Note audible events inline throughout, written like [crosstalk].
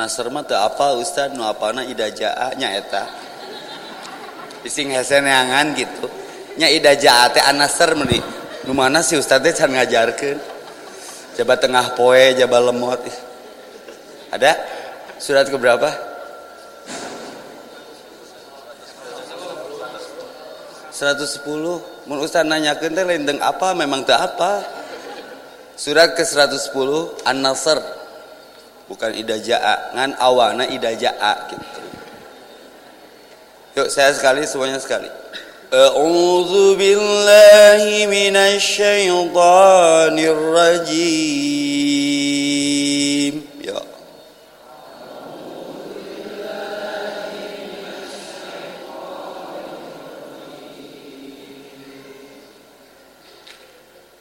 Anasar mah apa Ustaz nu apana idajaa nya eta. Bising hese neangan gitu. Nya idajaa teh anasar meuni. Nu mana si Ustaz teh can ngajarkeun. Coba tengah poe, coba lemot. Ada? Surat ke berapa? Seratus sepuluh. Mun Ustaz nanyakeun teh lain apa memang teu apa. Surat ke 110 An-Nasr bukan idajaa ngan awana idajaa gitu yuk saya sekali semuanya sekali. A'udzu billahi minasy syaithanir rajim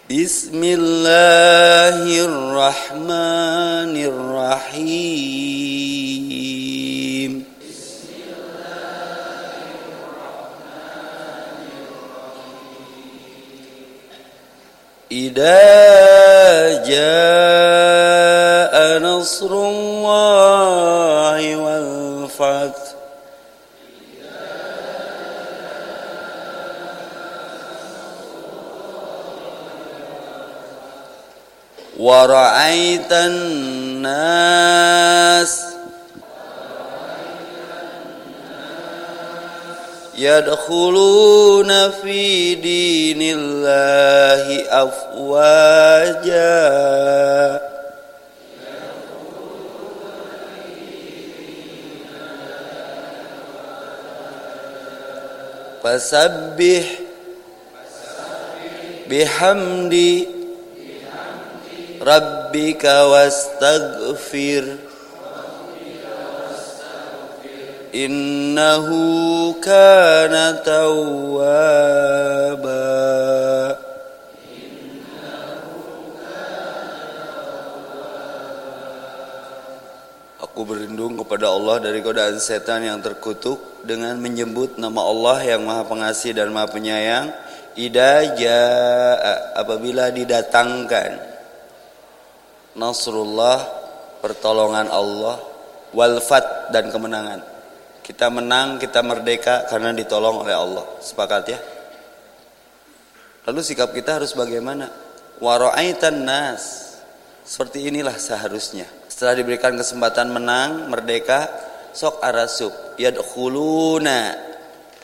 Bismillahirrahmanirrahim Idza jaa nasrullahi wal fath ورأيت الناس يدخلون في دين الله أفواجا فسبح بحمد rabbika wastaghfir. Innahu kana tawwaba. Aku berlindung kepada Allah dari godaan setan yang terkutuk dengan menyebut nama Allah yang Maha Pengasih dan Maha Penyayang. idaja apabila didatangkan nasrullah pertolongan Allah walfat dan kemenangan. Kita menang, kita merdeka karena ditolong oleh Allah. Sepakat ya? Lalu sikap kita harus bagaimana? Wara'aitan nas. Seperti inilah seharusnya. Setelah diberikan kesempatan menang, merdeka, sok arasuk yadkhuluna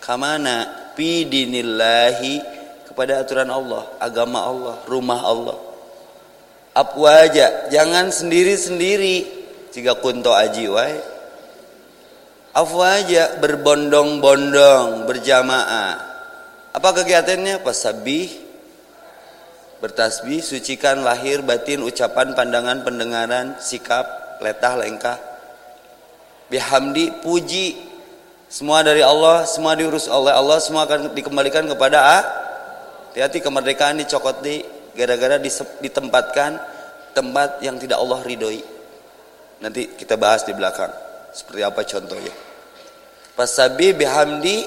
kamana fi dinillahi kepada aturan Allah, agama Allah, rumah Allah. Apwaja, jangan sendiri-sendiri jika kunto aji wae. Afwaja berbondong-bondong, berjamaah. Apa kegiatannya? Pasabih, bertasbih, sucikan lahir, batin, ucapan, pandangan, pendengaran, sikap, letah, lengkah. Bihamdi, puji. Semua dari Allah, semua diurus oleh Allah, semua akan dikembalikan kepada A. Hati-hati kemerdekaan dicokot di gara-gara ditempatkan tempat yang tidak Allah ridhoi. Nanti kita bahas di belakang. Seperti apa contohnya? Fasabi bihamdi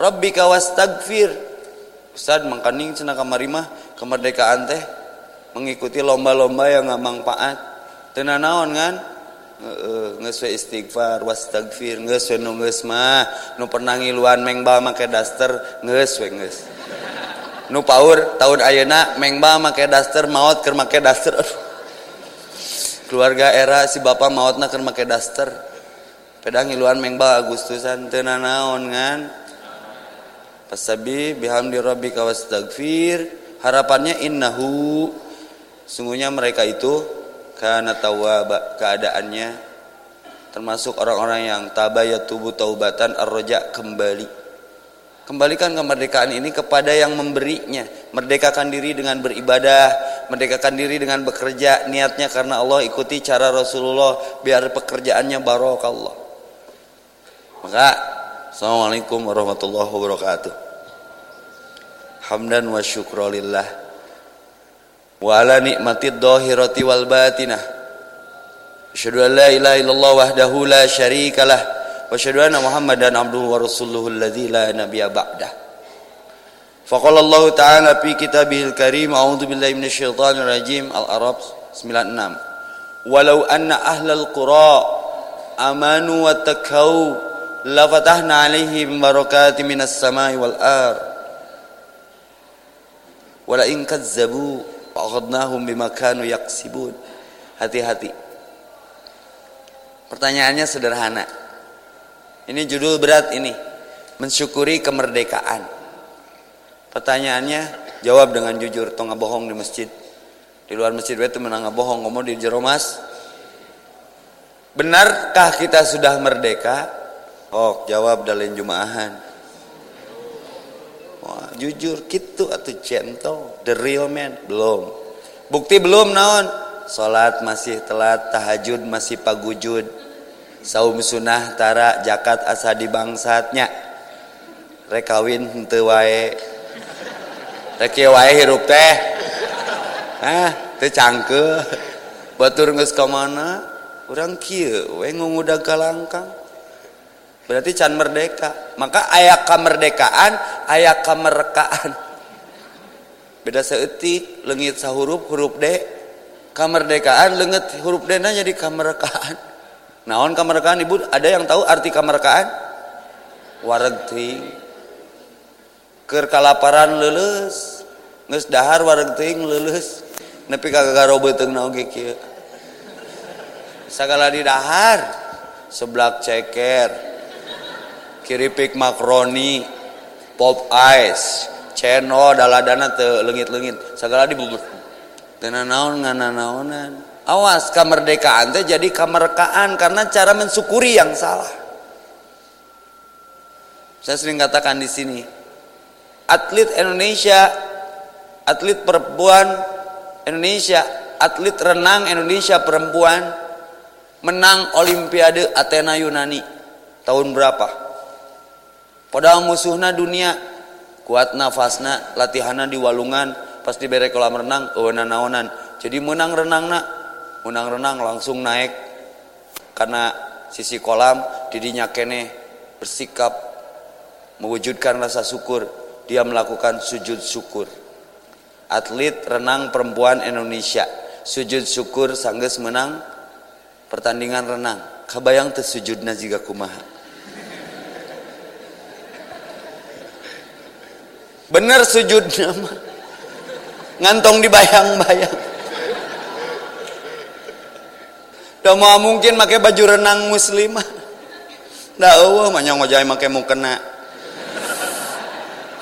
rabbika wastagfir. Ustaz mangkaning cenah kamari mah kemerdekaan teh mengikuti lomba-lomba yang nggak manfaat. Teu naon kan? Heeh, geus we istighfar wastagfir, geus we nu geus mah nu pernah ngiluan mengba make daster geus we geus. Nu paur tahun ayeuna mengba make daster maot keur make daster. [laughs] Keluarga era si bapak maotna keur make daster. Pedang ngiluan mengba Agustusan teu naon kan? Fasabi bihamdi rabbika wastagfir. Harapannya innahu sungguhnya mereka itu karena tawaba keadaannya termasuk orang-orang yang tabaya tubuh taubatan arroja kembali kembalikan kemerdekaan ini kepada yang memberinya. Merdekakan diri dengan beribadah merdekakan diri dengan bekerja. Niatnya karena Allah ikuti cara Rasulullah biar pekerjaannya barokallah. Maka Assalamualaikum warahmatullahi wabarakatuh. Hamdan wa syukrolillah wa ala nikmatid dhahirati wal batinah. Asyhadu an la ilaha illallah wahdahu la syarikalah wa asyhadu anna muhammadan abduhu wa rasuluhu alladzi la nabiyya ba'dah. Faqala Allah ta'ala fi kitabihil karim a'udzu billahi minasyaitonir rajim al-arab 96 walau anna ahlal qura amanu wattaqau la fatahna alaihim barakatin minas samai wal ard wala in kazzabu fa'akhadnahum bima kanu yaksibun. Hati-hati. Pertanyaannya sederhana ini judul berat ini mensyukuri kemerdekaan pertanyaannya jawab dengan jujur tong bohong di masjid di luar masjid itu menang bohong ngomong di jeromas benarkah kita sudah merdeka Oh, jawab dalam jumaahan. Wah, jujur gitu atau cento, the real man belum. Bukti belum naon? Salat masih telat, tahajud masih pagujud. saum sunahtara jakat asa dibangsatnya rekawin henteu wae. Rek wae hirup teh. Ah teu cangke. Batur geus ka mana? Urang kieu we ngungudag kalangkang berarti can merdeka. Maka aya kemerdekaan aya kemerkaan beda seetik lengit sahuruf huruf d. Kemerdekaan lengit huruf d nya jadi kemerdekaan naon kemerdekaan ibu? Ada yang tahu arti kemerdekaan wareg ting ker kalaparan lulus nges dahar wareg ting lulus nepi robeuteng naon kieu? Sagala di dahar. Seblak ceker. Kiripik makroni. Pop ice. Ceno daladana te lengit-lengit segala dibubur. Tena naon ngana naonan awas kemerdekaan teh jadi kemerdekaan karena cara mensyukuri yang salah. Saya sering katakan di sini atlet Indonesia atlet perempuan Indonesia atlet renang Indonesia perempuan menang Olimpiade Athena Yunani. Tahun berapa? Padahal musuhna dunia. Kuat nafasna latihana di walungan pas dibere kolam renang eueunan naonan jadi menang renang nak menang renang langsung naik. Karena sisi kolam didinya kene bersikap mewujudkan rasa syukur. Dia melakukan sujud syukur. Atlet renang perempuan Indonesia. Sujud syukur sanggeus menang pertandingan renang. Kabayang tersujudna jika kumaha? Bener sujudnya mah. Ngantong dibayang-bayang Udah mau mungkin pakai baju renang muslimah Dah eueuh mah nyong ojai make mukena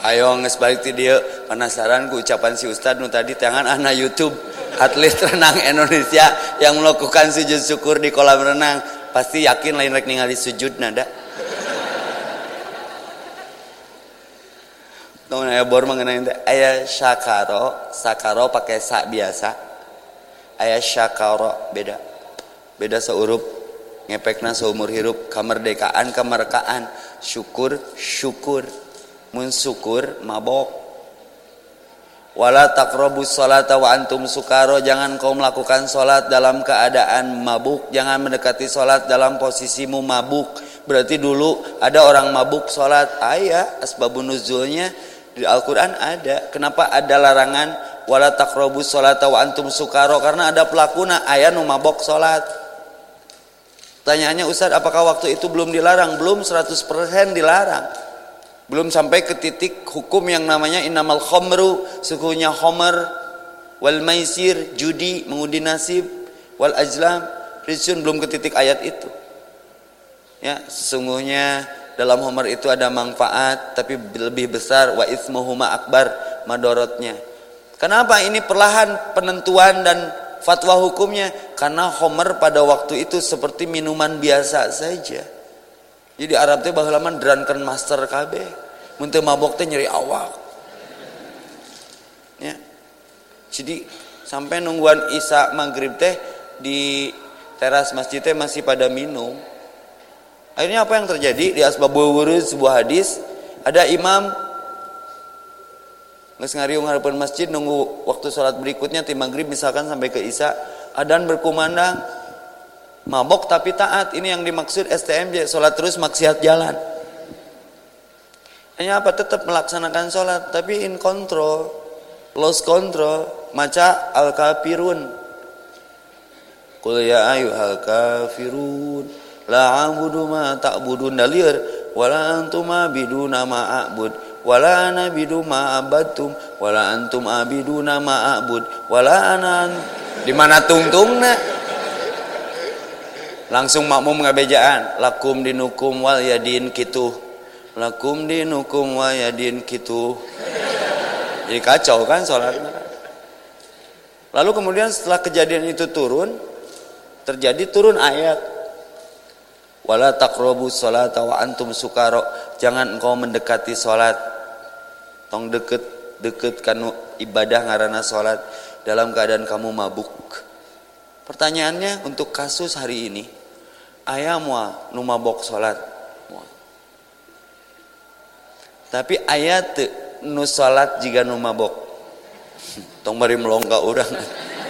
Ayo nges balik ti dia. Penasaran ku ucapan si Ustad nu tadi tangan anak YouTube atlet renang Indonesia yang melakukan sujud syukur di kolam renang. Pasti yakin lain rek ningali sujud nada. Tunggu ayah bor mengenai itu ayah syakaro, sakaro pakai sak biasa. Ayah syakaro beda. Beda seurup ngepekna seumur hirup kemerdekaan kemerdekaan syukur syukur. Mun syukur mabok. Wala taqrabus salata wa antum sukaro jangan kau melakukan salat dalam keadaan mabuk. Jangan mendekati salat dalam posisimu mabuk. Berarti dulu ada orang mabuk salat ayah asbabun nuzulnya. Di Al-Quran ada. Kenapa ada larangan? Wala taqrabus sholata wa antum sukaro? Karena ada pelakuna ayah nu mabok salat. Tanyaannya Ustaz, apakah waktu itu belum dilarang? Belum 100% dilarang. Belum sampai ke titik hukum yang namanya inamal khomru, sukunya khomer, wal maisir, judi, mengundi nasib, wal ajlam, rizun belum ke titik ayat itu. Ya, sesungguhnya dalam homer itu ada manfaat tapi lebih besar wa ismuhuma akbar madorotnya kenapa ini perlahan penentuan dan fatwa hukumnya. Karena homer pada waktu itu seperti minuman biasa saja. Jadi Arab teh baheula drunken master KB mun mabok teh nyeri awak. Ya. Jadi sampai nungguan Isa maghrib teh di teras masjid teh masih pada minum. Akhirnya apa yang terjadi? Di asbabul wurud sebuah hadis ada imam nges ngariung harapan masjid nunggu waktu sholat berikutnya tim maghrib misalkan sampai ke isya adan berkumandang mabok tapi taat. Ini yang dimaksud STMJ sholat terus maksiat jalan. Hanya apa tetap melaksanakan sholat tapi in control lost control maca al kafirun kul ya ayyuhal kafirun la a'budu ma ta'budun. Dalir wala antum abiduna ma a'bud wala ana bidu ma abadtum wala antum abiduna ma a'bud wala ana di mana tungtungna? Langsung makmum ngabejaan. Lakum dinukum wal yadin kitu lakum dinukum wal yadin kitu jadi kacau kan sholatnya? Lalu kemudian setelah kejadian itu turun terjadi turun ayat. Wala taqrabu sholata wa antum sukaro jangan engkau mendekati sholat tong deket deket kanu ibadah ngarana sholat. Dalam keadaan kamu mabuk. Pertanyaannya untuk kasus hari ini ayah mua nu mabok salat tapi ayat nu salat jika nu mabok. [laughs] Tong bari melongka orang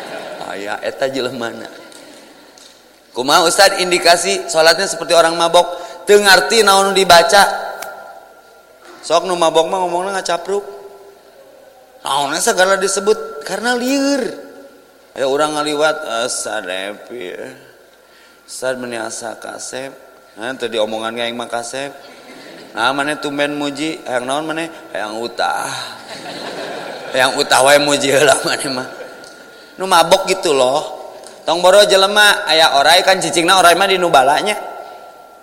[laughs] ayah eta mana kumaha ustad indikasi salatnya seperti orang mabok? Teu ngarti naon dibaca sok nu mabok mah ngomongna ngacapruk. Naonnya segala disebut karena liur. Ya orang ngaliwat asadepi Ustaz meniasa kasep. Nah tadi omongan yang mah kasep. Nah mana tumben muji. Yang naon mana yang utah. Yang utah wae muji lah mana mah. Nu mabok gitu loh. Tong boro jelema aya orai kan cicingna orai mah di nu balanya.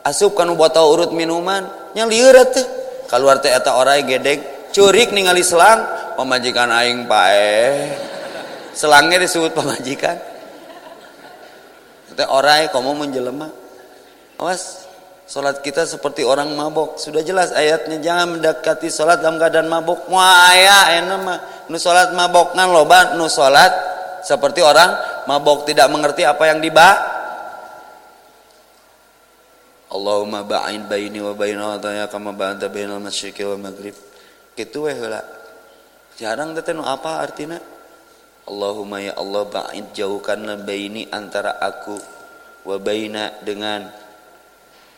Asup kanu botol urut minuman. Nya lieur teh keluar teh eta orai gedeg curik ningali selang pemajikan aing pae selangnya disebut pemajikan Teh orai kamu menjelema. Awas, salat kita seperti orang mabok. Sudah jelas ayatnya jangan mendekati salat dalam keadaan mabok. Muaya aya mah nu salat mabok ngan loba nu salat seperti orang mabok tidak mengerti apa yang diba Allahumma ba'in baini wa baina wadaya kama ba'anta bainal masyriqi wal maghrib. Kitu we heula. Jarang teh nu apa artinya? Allahumma ya Allah ba'id jauhkanlah baini antara aku wa baina dengan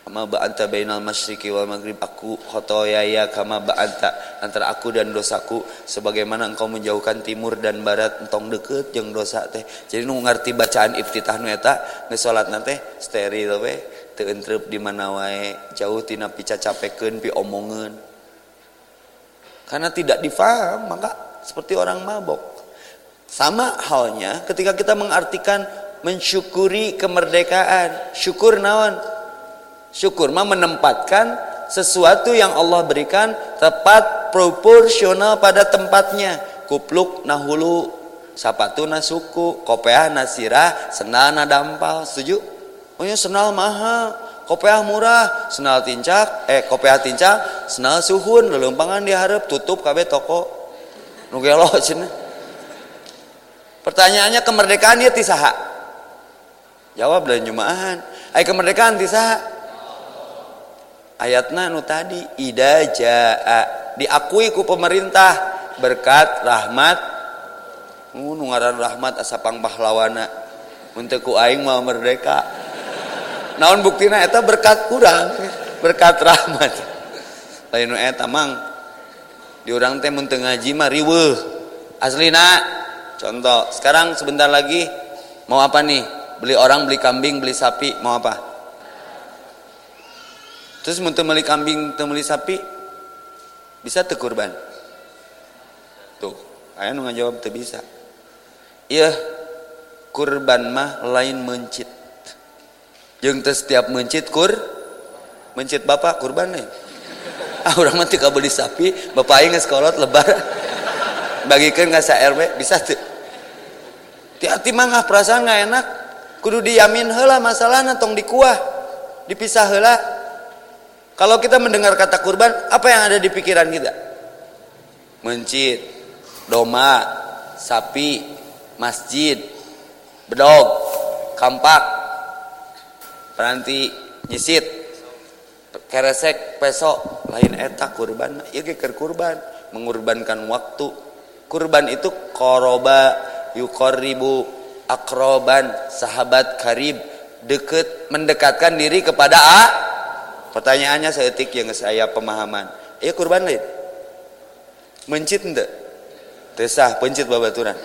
kama ba'anta bainal masyriqi wal maghrib aku khotoyaya kama ba'anta antara aku dan dosaku sebagaimana engkau menjauhkan timur dan barat entong deket jeung dosa teh jadi nu ngarti bacaan iftitah nu eta geus salatna teh steril we teu entrep di mana wae jauh tina picacapekeun pi omongeun karena tidak difaham maka seperti orang mabok sama halnya ketika kita mengartikan mensyukuri kemerdekaan. Syukur naon? Syukur mah menempatkan sesuatu yang Allah berikan tepat proporsional pada tempatnya. Kupluk nahulu, sapatu nasuku, kopeah nasirah, senal nadampal. Setuju? Oh ya senal mahal, kopeah murah, senal tincak, eh kopeah tincak, senal suhun, lelumpangan diharap tutup kabeh toko. Nugelo cenah. Pertanyaannya kemerdekaan dia tisaha. Jawab dan nyumahan. Ay kemerdekaan tisaha. Ayatnya nu tadi ida jaa diakui ku pemerintah berkat rahmat nu ngaran rahmat asapang pahlawana untuk ku aing mau merdeka naon buktina eta berkat kurang berkat rahmat lain nu eta mang di urang teh mun ngaji mah riweuh aslina Contoh, sekarang sebentar lagi mau apa nih? Beli orang, beli kambing, beli sapi, mau apa? Terus mau beli kambing, beli sapi, bisa tuh kurban? Tuh, ayah nggak jawab tuh bisa. Iya, kurban mah lain mencit. Jeng setiap mencit kur, mencit bapak kurban nih. Ah, orang mati beli sapi, bapak ingat sekolot lebar. Bagikan nggak sa RW, bisa tuh hati-hati mangah perasaan nggak enak. Kudu diyamin hela masalahnya tong dikuah dipisah hela kalau kita mendengar kata kurban apa yang ada di pikiran kita? Mencit doma sapi masjid bedog kampak peranti nyisit. Keresek pesok lain etak kurban. Ya keker kurban. Mengorbankan waktu. Kurban itu koroba yuqarribu akroban sahabat karib. Deket mendekatkan diri kepada A. Pertanyaannya seetik yang saya pemahaman. Iya kurban lain. Mencit ente tesah pencit babaturan.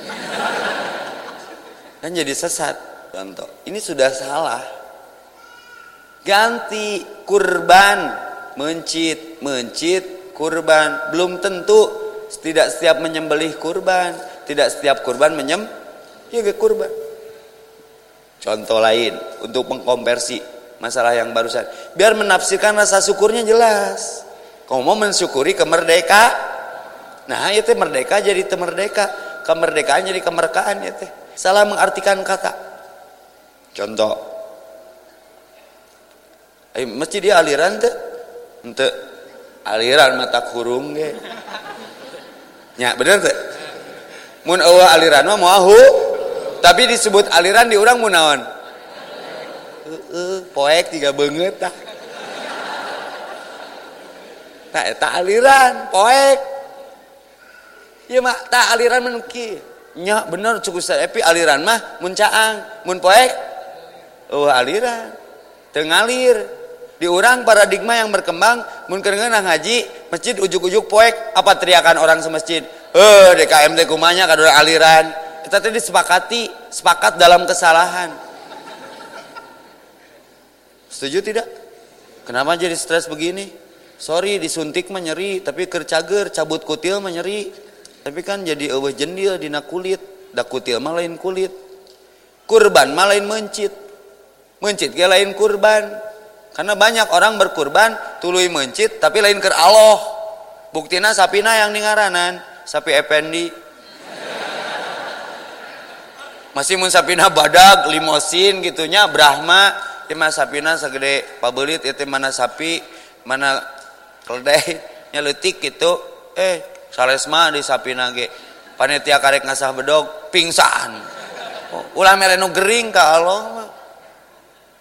Kan jadi sesat. Contoh ini sudah salah ganti kurban. Mencit mencit kurban. Belum tentu tidak setiap menyembelih kurban. Tidak setiap kurban menyem ya kurban. Contoh lain untuk mengkonversi masalah yang barusan. Biar menafsirkan rasa syukurnya jelas. Kamu mau mensyukuri kemerdeka? Nah itu merdeka jadi temerdeka. Kemerdekaan jadi kemerkaan ya teh. Salah mengartikan kata. Contoh eh, mesti dia aliran teh untuk aliran mata kurung ge ya bener teh mun eueuh aliran mah moal tapi disebut aliran di urang mun naon heeh poek tiga banget tah tak tak aliran poek Iya mak tak aliran menuki. Nya bener cukup epi aliran mah mun caang, mun poek oh aliran. Tengalir. Di orang paradigma yang berkembang mun kerengeunah ngaji, masjid ujuk-ujuk poek apa teriakan orang semasjid? Eh DKM kumanya kadang aliran. Kita tadi sepakati, sepakat dalam kesalahan. Setuju tidak? Kenapa jadi stres begini? Sorry disuntik menyeri, tapi kercager cabut kutil menyeri tapi kan jadi eueuh jendil dina kulit da kutil mah lain kulit kurban mah lain mencit mencit ge lain kurban karena banyak orang berkurban tuluy mencit tapi lain ker Allah. Buktina sapina yang ningaranan sapi ependi masih mun sapina badag limosin gitunya Brahma. Itu mah sapina segede pabelit itu mana sapi mana keledai [laughs] nyeletik gitu. Eh salesma di sapi nage panitia karek ngasah bedog pingsan. Oh, ulah melenu gering ka Allah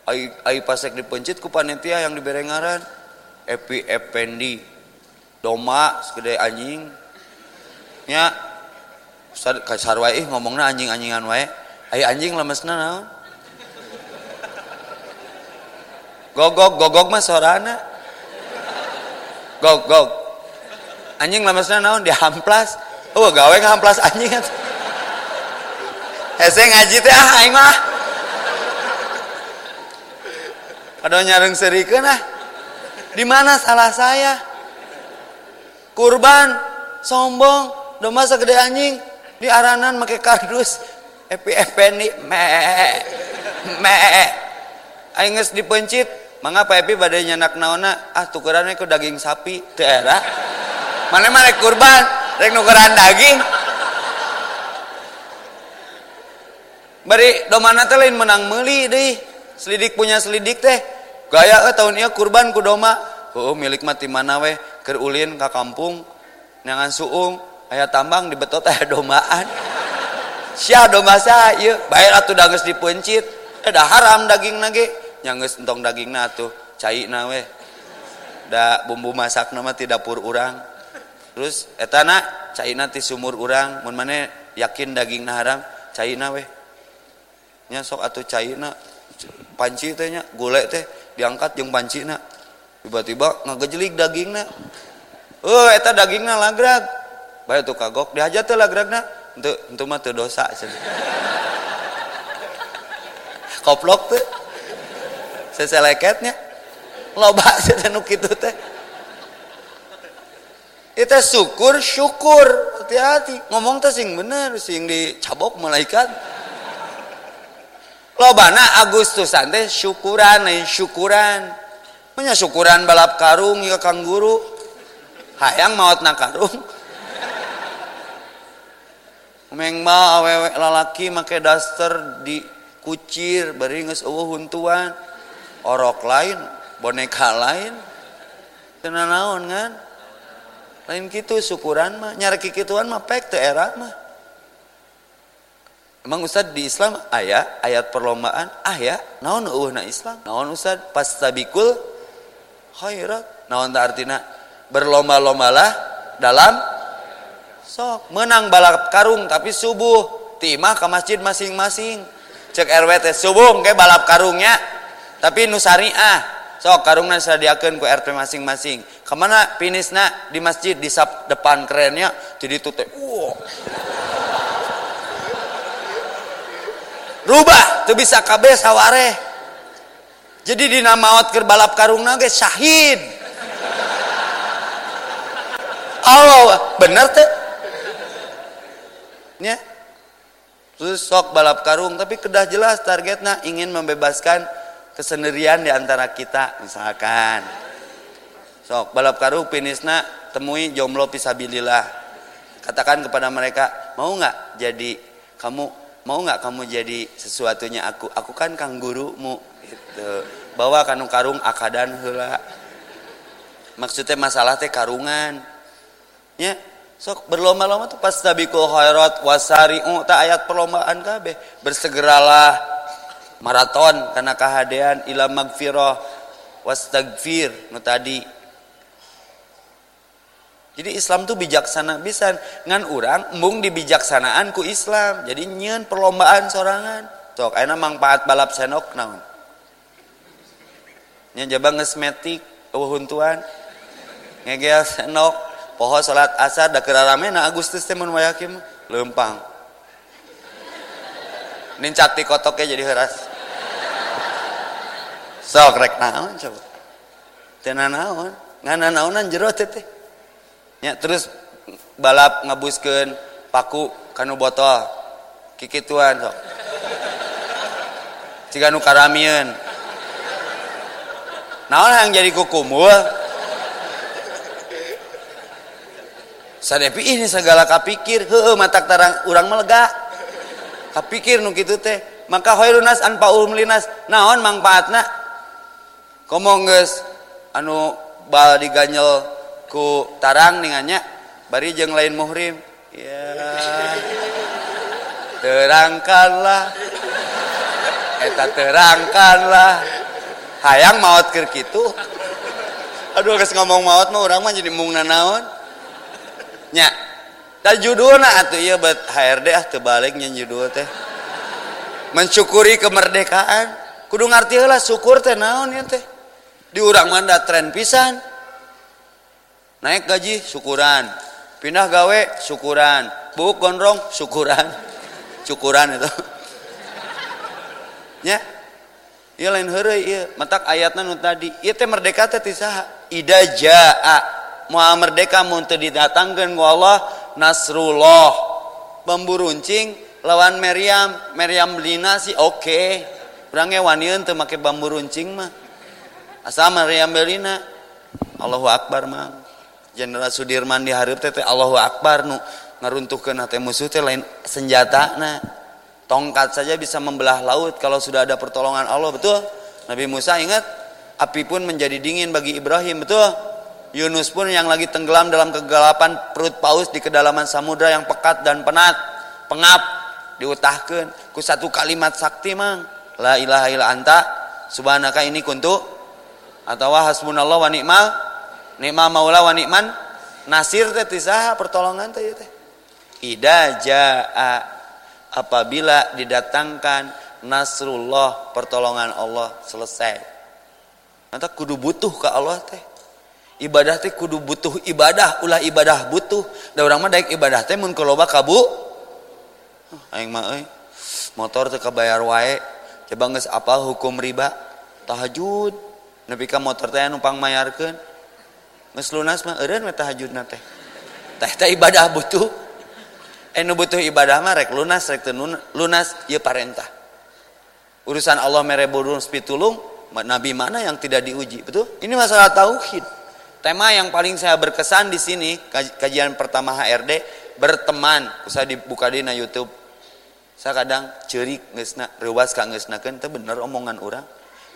ai pasek dipencit ku panitia yang diberengaran epi ependi. Doma segede anjing. Nya Ustad kasar wae ngomongna anjing-anjingan wae. Ai anjing lemesna naon? Gogok gogok mah sorana. Gog gog. Anjing lamesna naon? Dihamplas oh gawe ngamplas anjing. [laughs] Hese ngaji teh ah aing mah Ada nyareng serikeun ah. Di mana salah saya? Kurban sombong domba segede anjing. Di aranan make kardus. Epi epeni me me. Aing geus dipencit mangga Pak Epi badai nyanak naona? Ah tukerannya ku daging sapi teu mana mana kurban? Rek nukeran daging. Bari domana teh menang meli deh selidik punya selidik teh. Gaya eh tahun ini kurban kudoma oh milik mati mana weh? Kerulin ke kampung nangan suung. Ayah tambang dibetot ayah domaan. [laughs] Sia doma saya bayar atuh danges dipencit. Eh, Ada haram daging nage nyangges entong daging na tuh cai na weh. Da bumbu masak nama ti dapur urang. Terus etana cai ti sumur urang. Mun mana yakin daging na haram cai na weh nyasok atuh cai na panci teh nya golek teh diangkat jeung panci na. Tiba-tiba ngagejelik dagingna oh eta dagingna lagrag. Bae tuh kagok dihaja teh lagragna untuk untuk mah dosa koplok teh. Seseleketnya loba [laughs] cenah nu kitu teh. Itu syukur syukur hati-hati. Ngomong tuh sing bener sing dicabok malaikat lobana Agustus teh syukuran nih syukuran. Punya syukuran balap karung ya kang guru. Hayang maut na karung. Meng ma awewe lalaki make daster di kucir bari geus huntuan. Orok lain boneka lain. Tenan naon kan lain gitu syukuran mah nyari kikituan mah pek teu era mah Emang Ustad di Islam ayat ayat perlombaan ayat naon na Islam? Naon Ustad tabikul khairat. Naon ta artina? Berlomba-lombalah dalam sok. Menang balap karung tapi subuh. Timah ke masjid masing-masing. Cek RW teh subuh ke balap karungnya tapi nusariah sok karungna sadiakeun ku RT masing-masing. Ke mana finisna di masjid di depan kerennya jadi itu teh wow. Rubah tuh bisa kabeh saware. Jadi di maut keur balap karungna ge syahid Allah bener teh? Nya? Terus sok balap karung tapi kedah jelas targetnya ingin membebaskan kesendirian di antara kita misalkan. Sok balap karung finisna temui jomblo pisabilillah katakan kepada mereka mau nggak jadi kamu mau nggak kamu jadi sesuatunya aku? Aku kan kang gurumu gitu. Bawa kanu karung akadan hela maksudnya masalah teh karungan. Ya sok berlomba-lomba tuh pas tabikul khairat wasari oh tak ayat perlombaan kabeh. Bersegeralah maraton karena kehadean ila magfirah. Wastagfir nu tadi jadi Islam tuh bijaksana bisa ngan orang embung dibijaksanaan ku Islam. Jadi nyen perlombaan sorangan. Tok enak manfaat balap senok naon? Nya jaba ngesmetik uhuntuan ngegel senok poho salat asar da na Agustus teh mun wayakim lempang nincak ti kotoknya jadi heras sok rek naon coba? Teu naon? Ngana naonan jero teh ya terus balap ngabuskeun paku kanu botol. Kikituan sok. Jika nu karamieun. naon yang jadi kukumul? Sadepi ini segala kapikir. Heuh matak tarang urang melega. Kapikir nu kitu teh. Maka khairun nas an paul naon mangpaatna? Komo geus anu bal diganyel ku tarang ningannya bari jeung lain muhrim. Ya. Terangkanlah. Eta terangkanlah. Hayang maut keur kitu. Aduh geus ngomong maut mah urang mah jadi mung naon nya tak judulna atuh iya buat HRD ah terbaliknya judul teh. Mensyukuri kemerdekaan. Kudu ngerti lah syukur teh naon ya teh. Di urang manda tren pisan naik gaji syukuran. Pindah gawe syukuran. Bubuk gondrong syukuran. [laughs] Syukuran itu. [laughs] Ya. Iya lain hari iya. Matak ayatnya nu tadi. Iya teh merdeka teh tisaha. Ida jaa. Mau merdeka mun teu didatangkeun ku Allah nasrullah. Bambu runcing lawan Maryam Maryam belina sih oke. Okay. urang wanian teu make bambu runcing mah. Asal Maryam belina Allahu akbar mang. Jenderal Sudirman di hareup teh Allahu Akbar nu ngaruntuhkeun hati musuh teh lain senjata nah. Tongkat saja bisa membelah laut kalau sudah ada pertolongan Allah betul? Nabi Musa ingat api pun menjadi dingin bagi Ibrahim betul? Yunus pun yang lagi tenggelam dalam kegelapan perut paus di kedalaman samudra yang pekat dan penat, pengap, diutahkan ku satu kalimat sakti mang. La ilaha illa anta subhanaka ini kuntu atau hasbunallah wa ni'mal ni'mal maula wa ni'man nasir teh tisaha pertolongan teh teh. Ida jaa apabila didatangkan nasrullah pertolongan Allah selesai. Nanti kudu butuh ke Allah teh. Ibadah teh kudu butuh ibadah ulah ibadah butuh. Da urang mah daek ibadah teh mun kaloba kabu. Aing mah euy motor teh kabayar wae. Coba geus apal hukum riba. Tahajud. Nepi ka motor teh numpang mayarkeun geus lunas mah eureun we tahajudna teh teh teh ibadah butuh eh nu butuh ibadah mah rek lunas rek teu lunas ieu parentah urusan Allah mere bodong pitulung nabi mana yang tidak diuji betul ini masalah tauhid Tema yang paling saya berkesan di sini kajian pertama HRD berteman. Usah dibuka di na YouTube. Saya kadang cerik ngesna rewas ka ngesnakeun teh bener omongan orang.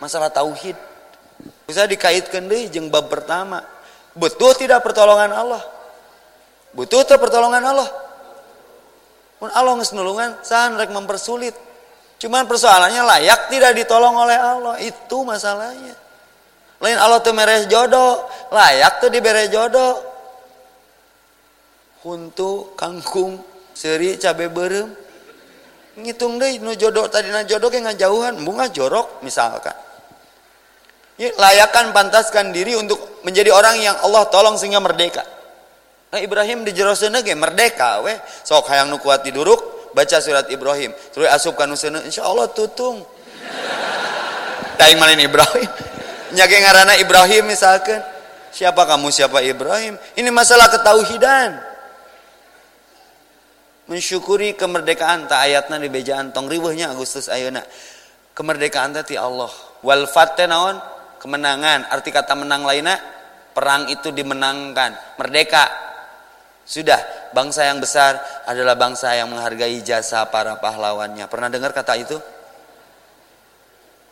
Masalah tauhid. Usah dikaitkan deh jeung bab pertama. Betul tidak pertolongan Allah? Betul tidak pertolongan Allah? Pun Allah geus nulungan, san rek mempersulit. Cuman persoalannya layak tidak ditolong oleh Allah. Itu masalahnya lain Allah tuh meres jodoh layak tuh diberi jodoh huntu kangkung seri cabai berem ngitung deh nu jodoh tadi na jodoh kayak jauhan bunga jorok misalkan ya, layakkan pantaskan diri untuk menjadi orang yang Allah tolong sehingga merdeka. Nah Ibrahim di jerosena ge merdeka weh. Sok hayang nu kuat diduruk baca surat Ibrahim. Terus asupkan usena insya Allah tutung. [laughs] Taing malin Ibrahim? [laughs] Nyake ngarana Ibrahim misalkan siapa kamu? Siapa Ibrahim? Ini masalah ketauhidan. Mensyukuri kemerdekaan tak ayatna di bejaan tong riweuhnya Agustus ayeuna. Kemerdekaan tadi Allah. Wal fatte naon kemenangan. Arti kata menang lainnya perang itu dimenangkan. Merdeka. Sudah bangsa yang besar adalah bangsa yang menghargai jasa para pahlawannya. Pernah dengar kata itu?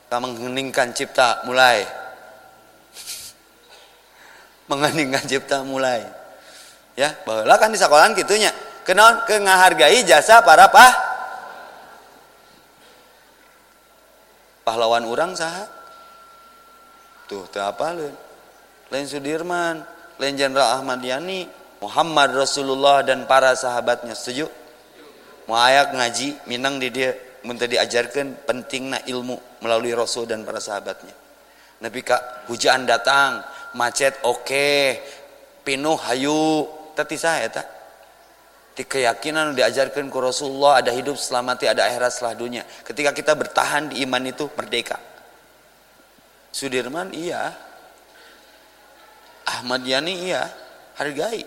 Mengheningkan cipta mulai. [laughs] Mengheningkan cipta mulai. Ya bahwa kan di sekolahan gitunya. Kenal ke ngahargai jasa para pah pahlawan orang sah tuh tuh apa lain lain Sudirman lain Jenderal Ahmad Yani Muhammad Rasulullah dan para sahabatnya setuju? Mau ayak ngaji minang di dia minta diajarkan pentingnya ilmu melalui Rasul dan para sahabatnya. Nabi kak hujan datang macet oke okay. pinuh hayu tadi saya tak di keyakinan diajarkan ke Rasulullah ada hidup selamati ada akhirat setelah dunia. Ketika kita bertahan di iman itu merdeka Sudirman iya. Ahmad Yani iya. Hargai.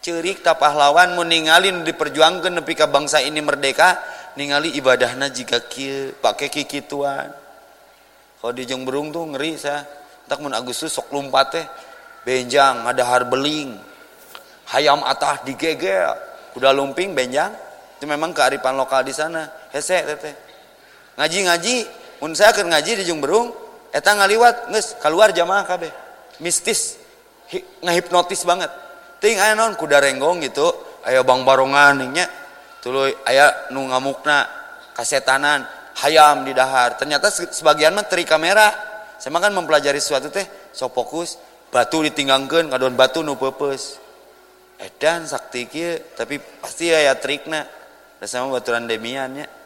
Cerik tak pahlawan meningalin diperjuangkan nepi ke bangsa ini merdeka ningali ibadahnya jika kia pakai kiki tuan kalau di Jongberung tuh ngeri saya tak mun Agustus sok lompat teh. Benjang ada harbeling hayam atah digegel kuda lumping benjang. Itu memang kearifan lokal di sana. Hese tete ngaji ngaji mun saya akan ngaji di Jungberung eta ngaliwat nges keluar jamaah kabeh. Mistis ngahipnotis banget. Ting aya non kuda renggong gitu aya bang barongan nya tuluy aya nu ngamukna kasetanan hayam di dahar. Ternyata sebagian mah teri kamera. Saya kan mempelajari sesuatu teh so fokus batu ditinggangkan kadon batu nu pepes edan sakti kia tapi pasti ya, ya trikna dan sama baturan demiannya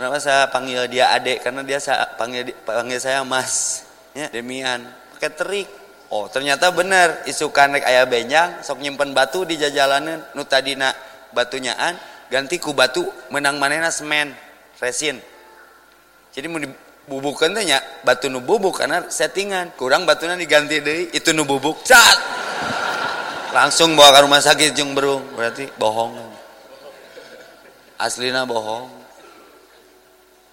kenapa saya panggil dia adik? Karena dia saya panggil panggil saya mas. Ya demian. Pakai trik oh ternyata benar. Isu kanek ayah benjang sok nyimpen batu di jajalanan. Nu tadina batunyaan ganti ku batu menang manena semen resin. Jadi mau bubukan tanya batu nu bubuk karena settingan. Kurang batunya diganti deh itu nu bubuk. Cat! Langsung bawa ke rumah sakit jeng berung. Berarti bohong. Aslinya bohong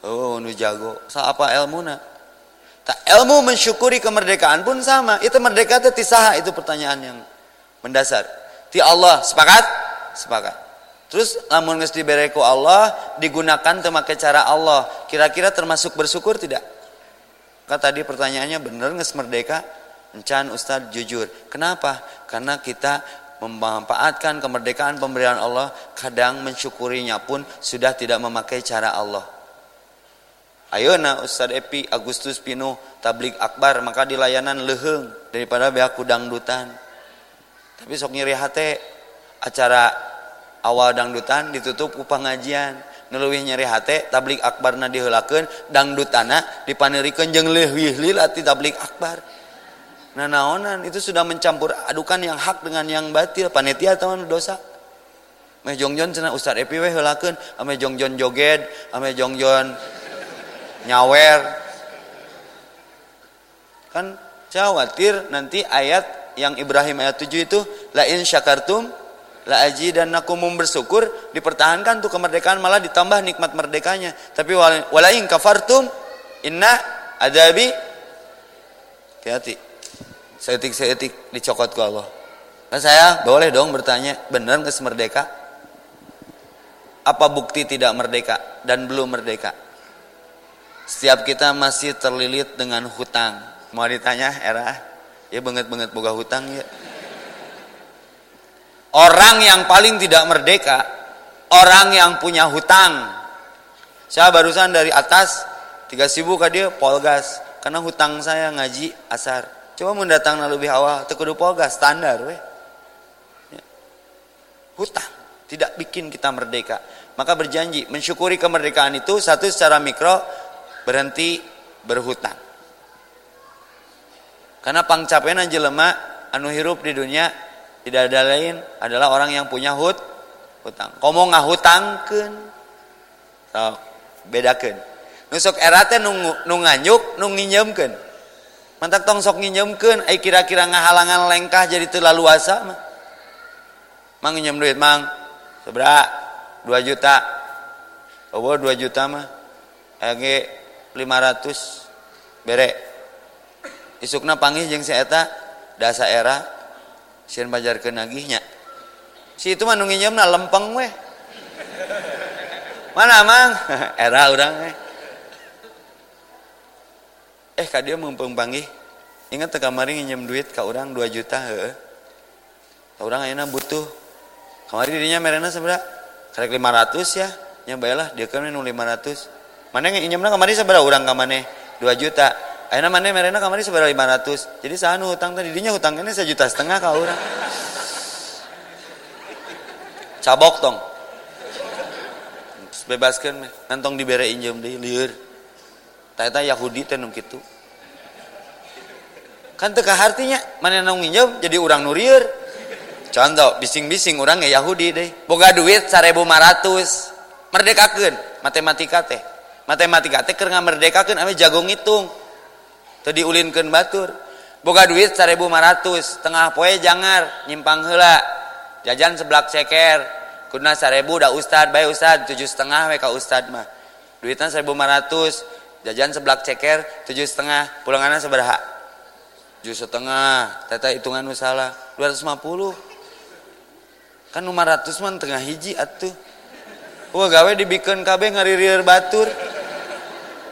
oh nu jago sa apa ilmu na tak ilmu mensyukuri kemerdekaan pun sama itu merdeka itu tisaha itu pertanyaan yang mendasar ti Allah sepakat sepakat Terus lamun geus dibere ku Allah digunakan memakai cara Allah, kira-kira termasuk bersyukur tidak? Kata tadi pertanyaannya benar nges merdeka? Encan Ustaz jujur. Kenapa? Karena kita memanfaatkan kemerdekaan pemberian Allah, kadang mensyukurinya pun sudah tidak memakai cara Allah. Ayeuna Ustaz Epi Agustus Pinuh tablik Akbar maka di layanan leheng daripada beak dangdutan. Tapi sok nyeri hati acara awal dangdutan ditutup ku pengajian. Nuluwih nyeri hate tablik Akbarna dihelakeun dangdutana dipanerikeun jeung leuwih lila ti tablik Akbar. Nah naonan itu sudah mencampur adukan yang hak dengan yang batil panitia teman dosa. Meh jongjon cenah Ustaz Epi weh heulakeun ame jongjon joget ame jongjon nyawer. Kan saya khawatir nanti ayat yang Ibrahim ayat 7 itu la in syakartum la aji dan aku mau bersyukur dipertahankan tuh kemerdekaan malah ditambah nikmat merdekanya. Tapi walain kafartum inna adabi. Hati-hati. Seetik seetik dicokot ke Allah. Nah saya boleh dong bertanya benar nggak merdeka apa bukti tidak merdeka dan belum merdeka setiap kita masih terlilit dengan hutang mau ditanya era ya banget-banget boga hutang ya Orang yang paling tidak merdeka, orang yang punya hutang. Saya barusan dari atas tiga sibuk dia polgas karena hutang saya ngaji asar. Coba mendatang lebih awal, tekudu polgas standar weh. Ya. Hutang tidak bikin kita merdeka. Maka berjanji mensyukuri kemerdekaan itu satu secara mikro berhenti berhutang. Karena pangcapean jelema anu hirup di dunia tidak ada lain adalah orang yang punya hut hutang. Komo ngahutangkeun. So, bedakan nusok erate nunggu nunganyuk nunginyemkan mantak tong sok nginyemkan ay kira-kira ngahalangan lengkah jadi terlalu asa mah mang nginyem duit mang seberapa dua juta oh 2 juta mah age 500 bere isukna panggil jeng si eta dasa era sieun bajarkeun nagihnya. Si itu mah nu nginyemna lempeng weh. Mana mang? [laughs] Era urang eh eh kak dia mumpung panggih. Ingat teh kamari nginjem duit ka urang 2 juta heeh. Ka urang ayeuna butuh. Kamari dirinya merena seberapa karek 500 ya. Nya bayalah dia kan nu 500 mana nginjemna kamari seberapa? Urang ka maneh 2 juta. Ayeuna maneh merena kamari seberapa? 500 jadi sanu hutang tadi. Dinya hutangnya sejuta setengah ka urang. Cabok tong. Bebaskan nantong dibere injem deh liur tata Yahudi teh nu kitu. Kan teka artinya mana nang injem jadi orang nurier contoh bising-bising orang ya Yahudi deh boga duit 1500 merdekakeun matematika teh matematika teh keur ngamerdekakeun ame jago ngitung. Teu diulinkeun batur. Boga duit 1500 tengah poe jangar nyimpang heula. Jajan seblak ceker kuna seribu dah ustad baik ustad tujuh setengah mereka ustad mah. Lima ratus jajan seblak ceker tujuh setengah pulangannya seberapa tujuh setengah tata hitungan salah ratus lima puluh. Kan lima ratus mah tengah hiji atuh. Wah gawe dibikin KB ngaririr batur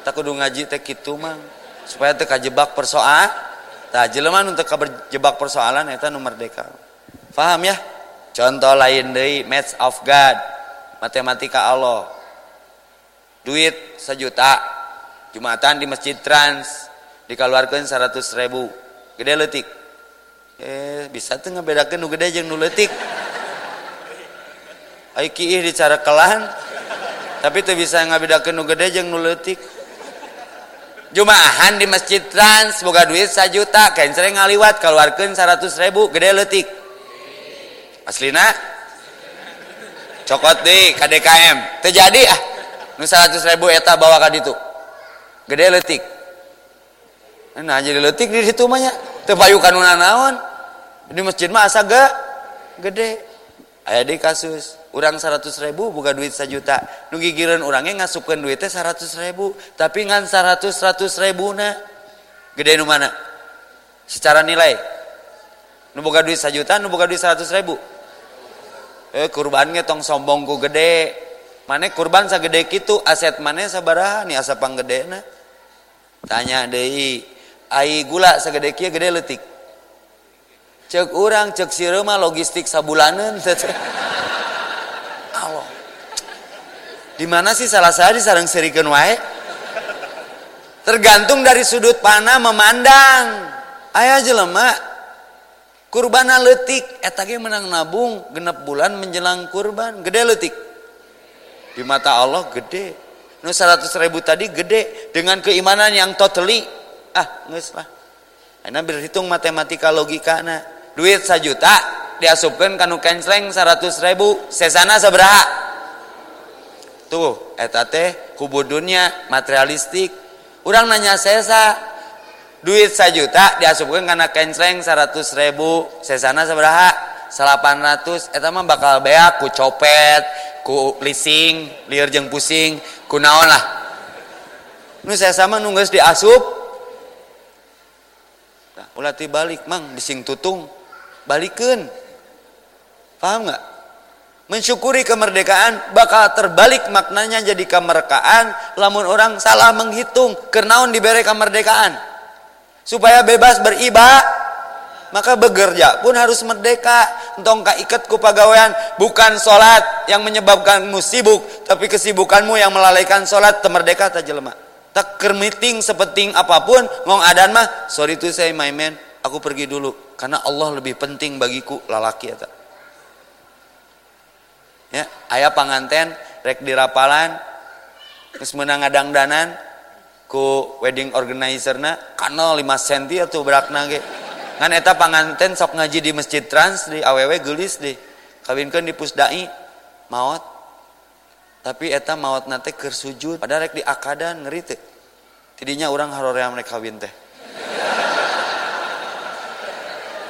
tak kudu ngaji teh kitu mah. Supaya teu kajebak persoalan tak jeleman untuk kajebak persoalan eta nu merdeka. Paham ya? Contoh lain dari maths of God matematika Allah. Duit sejuta jumatan di masjid trans dikeluarkan 100 ribu. Gede letik eh bisa tuh ngebedakan nu gede jeung nu letik ai kiih dicara kelan tapi tuh bisa ngabedakeun nu gede jeung nu letik Jumaahan di masjid trans boga duit sajuta kain sering ngaliwat keluarkan 100 ribu gede letik aslina? Cokot di KDKM terjadi ah. Nu 100 ribu eta bawa ka ditu. Gede letik nah jadi letik di situ mah nya teu kanuna naon. Di masjid mah asa ge gede. Aya di kasus orang 100.000 buka duit sajuta. Nugigiran urangnya ngasupkan duitnya 100.000 tapi ngan 100 100.000 na gede nu mana? Secara nilai. Nu boga duit sejuta, nu boga duit 100.000 eh kurbannya tong sombongku gede. Mana kurban sagede kitu aset mana sabaraha nih asapang gede na. Tanya deh ai gula sagede kia gede letik cek orang cek si logistik sabulanan Allah di mana sih salah saya sarang serikan wae? Tergantung dari sudut panah memandang. Ayah jelema kurban letik etage menang nabung genap bulan menjelang kurban. Gede letik di mata Allah gede. Nu 100 ribu tadi gede. Dengan keimanan yang totally. Ah nges lah Karena berhitung matematika logika na duit sajuta diasupkan kanu kenceleng 100 ribu sesana seberaha tuh eta teh kubu dunia materialistik. Orang nanya sesa duit sajuta diasupkan karena kenceleng 100 ribu sesana seberaha 800 eta mah bakal beak ku copet ku leasing liar jeng pusing ku naon lah. Nu sesa mah nunggus diasup. Nah, ulah balik mang bising tutung. Balikin. Paham nggak? Mensyukuri kemerdekaan bakal terbalik maknanya jadi kemerdekaan lamun orang salah menghitung kenaun diberi kemerdekaan. Supaya bebas beribadah maka bekerja pun harus merdeka. Entong ikat ku pagawean bukan sholat yang menyebabkanmu sibuk tapi kesibukanmu yang melalaikan sholat temerdeka tak jelema. Tak kermiting sepenting apa pun ngong adan mah sorry to say my man aku pergi dulu karena Allah lebih penting bagiku lalaki ya ya ayah panganten rek di rapalan terus menang adang danan ku wedding organizer na kanal 5 cm atau berakna ge. Ngan eta panganten sok ngaji di masjid trans di aww gelis di. Kawinkan di pusdai maut tapi eta maut nate keur sujud padahal rek di akadan ngeri teh. Tidinya orang haroream rek kawin teh.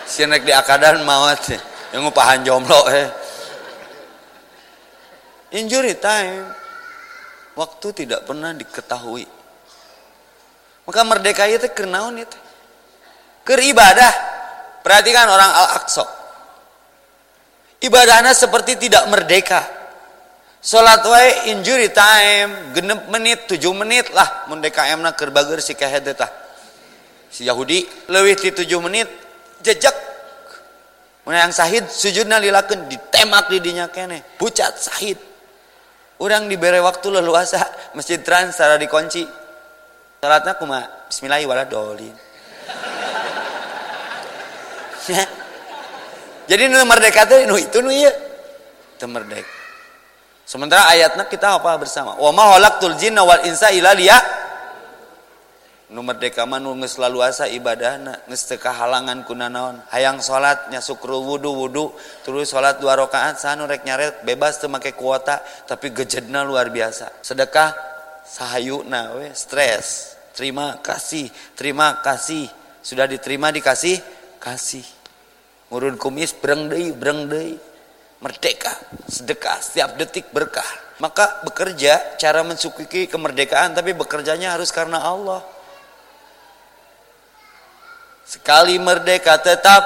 Si rek di akadan maut yang ngupahan jomblo eh injury time. Waktu tidak pernah diketahui. Maka merdeka itu kenaun itu. Keribadah. Perhatikan orang Al-Aqsa. Ibadahnya seperti tidak merdeka. Salat wae injury time. Genep menit tujuh menit lah. Merdeka emna kerbager si kehed si Yahudi lebih di tujuh menit jejak. Mana yang sahid sujudna lilakeun ditemak di dinya kene. Pucat sahid Orang diberi waktu leluasa masjid trans secara dikunci salatnya kuma Bismillahirrahmanirrahim ya. jadi nu merdeka teh nu itu nu ieu. Teu merdeka. Sementara ayatnya kita apa bersama. Wa ma khalaqtul jinna wal insa illa merdeka mah nu geus laluasa ibadahna geus teu kahalangan ku nanaon hayang salat nya syukur wudu wudu terus salat dua rakaat sanu rek nyaret bebas teu make kuota tapi gejedna luar biasa sedekah sahayuna we stres terima kasih terima kasih sudah diterima dikasih kasih Murun kumis bereng deui, bereng deui. Merdeka, sedekah setiap detik berkah. Maka bekerja cara mensukuki kemerdekaan tapi bekerjanya harus karena Allah. Sekali merdeka tetap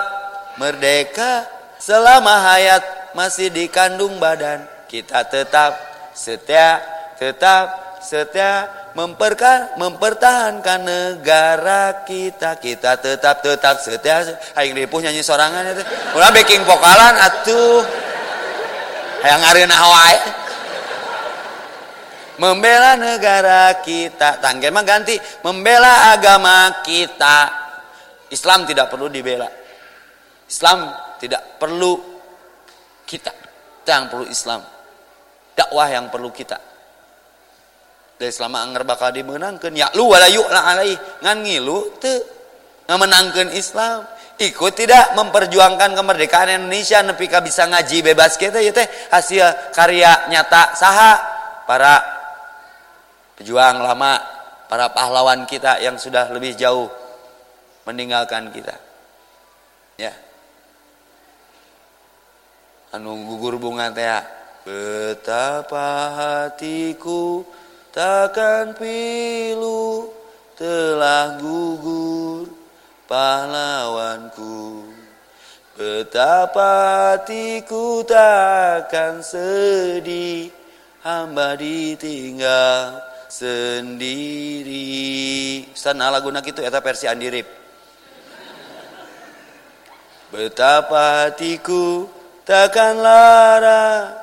merdeka. Selama hayat masih dikandung badan. Kita tetap setia, tetap setia memperka, mempertahankan negara kita. Kita tetap tetap setia. Hayang ripuh nyanyi sorangan itu. Ulah baking vokalan atuh. Hayang areuna wae membela negara kita. Tanggen mah ganti. Membela agama kita Islam tidak perlu dibela. Islam tidak perlu kita. Kita yang perlu Islam. Dakwah yang perlu kita. Dari selama anger bakal dimenangkan ya lu wala la alai ngan ngilu teu ngamenangkeun Islam. Ikut tidak memperjuangkan kemerdekaan Indonesia. Nepi ka bisa ngaji bebas kita ya teh hasil karya nyata saha. Para pejuang lama para pahlawan kita yang sudah lebih jauh meninggalkan kita. Ya. Anu gugur bunga teh betapa hatiku takkan pilu telah gugur pahlawanku. Betapa hatiku takkan sedih hamba ditinggal sendiri. Sana laguna gitu eta versi andirip betapa hatiku takkan lara.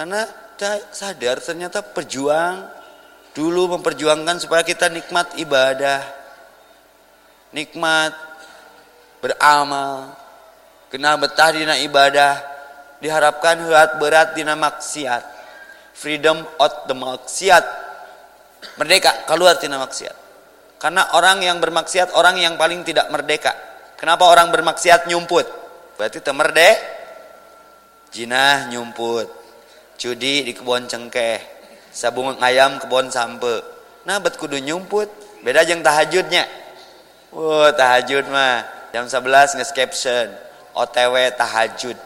Anak sadar ternyata perjuang dulu memperjuangkan supaya kita nikmat ibadah. Nikmat beramal. Kena betah dina ibadah. Diharapkan berat berat dina maksiat. Freedom out the maksiat. Merdeka keluar dina maksiat. Karena orang yang bermaksiat orang yang paling tidak merdeka kenapa orang bermaksiat nyumput? Berarti temerde jinah nyumput. Judi di kebun cengkeh. Sabung ayam kebon sampe. Nah bet kudu nyumput. Beda jeng tahajudnya. Wow tahajud mah. Jam 11 nge caption. Otw tahajud.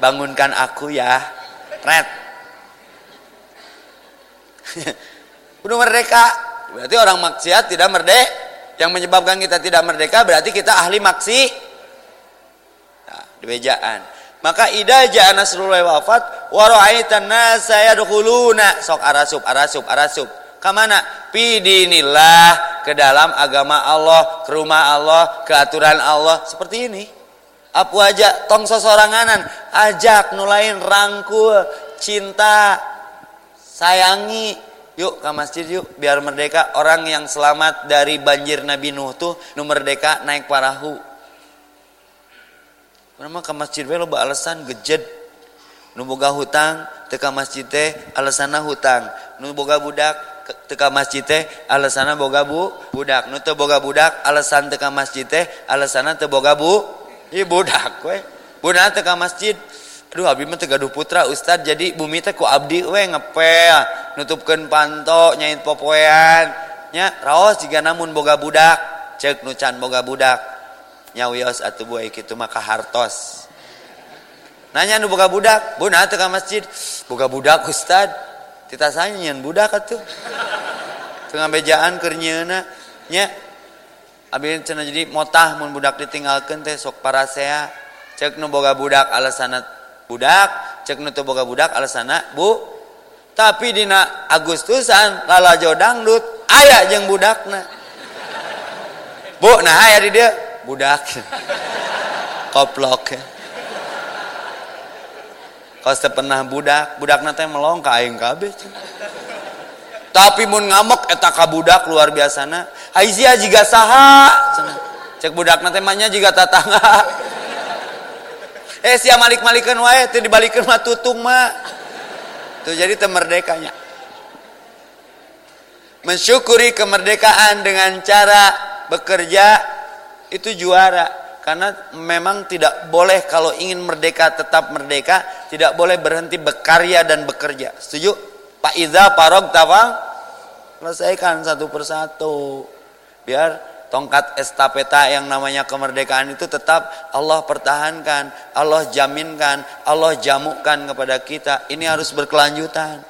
Bangunkan aku ya. Red [laughs] kudu merdeka. Berarti orang maksiat tidak merdek yang menyebabkan kita tidak merdeka berarti kita ahli maksi. Nah, dibejaan maka ida jaa nasrullahi wafat wa ra'aitan nasa yadkhuluna. Sok arasub arasub arasub ke mana pidinillah ke dalam agama Allah ke rumah Allah ke aturan Allah. Seperti ini. Apa aja tong sosoranganan. Ajak nulain rangkul cinta sayangi yuk ke masjid yuk biar merdeka orang yang selamat dari banjir Nabi Nuh tuh nu merdeka naik parahu Nama ke masjid we alasan gejed. Nu boga hutang teka masjid teh alasana hutang. Nu boga budak teka masjid teh alasana boga bu budak. Nu teu boga budak alasan teka masjid teh alasana teu boga bu. Ieu budak we. Budak teka masjid Aduh abdi mah gaduh putra ustad jadi bumi teh ku abdi we ngepel nutupkeun panto nyain popoean. Nya raos jika namun boga budak. Cek nu can boga budak. Nya wios atuh buai kitu mah ka hartos nanya nu boga budak buna atuh ka masjid? Boga budak ustad kita sanyan budak atuh. Teu ngabejaan keur nyeuna nya abdi cenah jadi motah mun budak ditinggalkeun teh sok parasea. Cek nu boga budak alasanna budak cek nutu boga budak alasana bu. Tapi dina Agustusan lalajo dangdut ayah jeng budakna. Bu nah ayah di dia budak. [laughs] Koplok. Kau pernah budak budak nanti melong ke aing kabeh. Tapi mun ngamuk eta ka budak luar biasana. Haizia jiga saha cek budak nanti mahnya jiga tatangga eh sia malik-malikan wae teu dibalikeun mah tutung mah. Tuh jadi temerdekanya mensyukuri kemerdekaan dengan cara bekerja itu juara karena memang tidak boleh kalau ingin merdeka tetap merdeka tidak boleh berhenti berkarya dan bekerja. Setuju? Pak Iza Parog Tawang selesaikan satu persatu. Biar tongkat estafeta yang namanya kemerdekaan itu tetap Allah pertahankan, Allah jaminkan, Allah jamukan kepada kita. Ini harus berkelanjutan.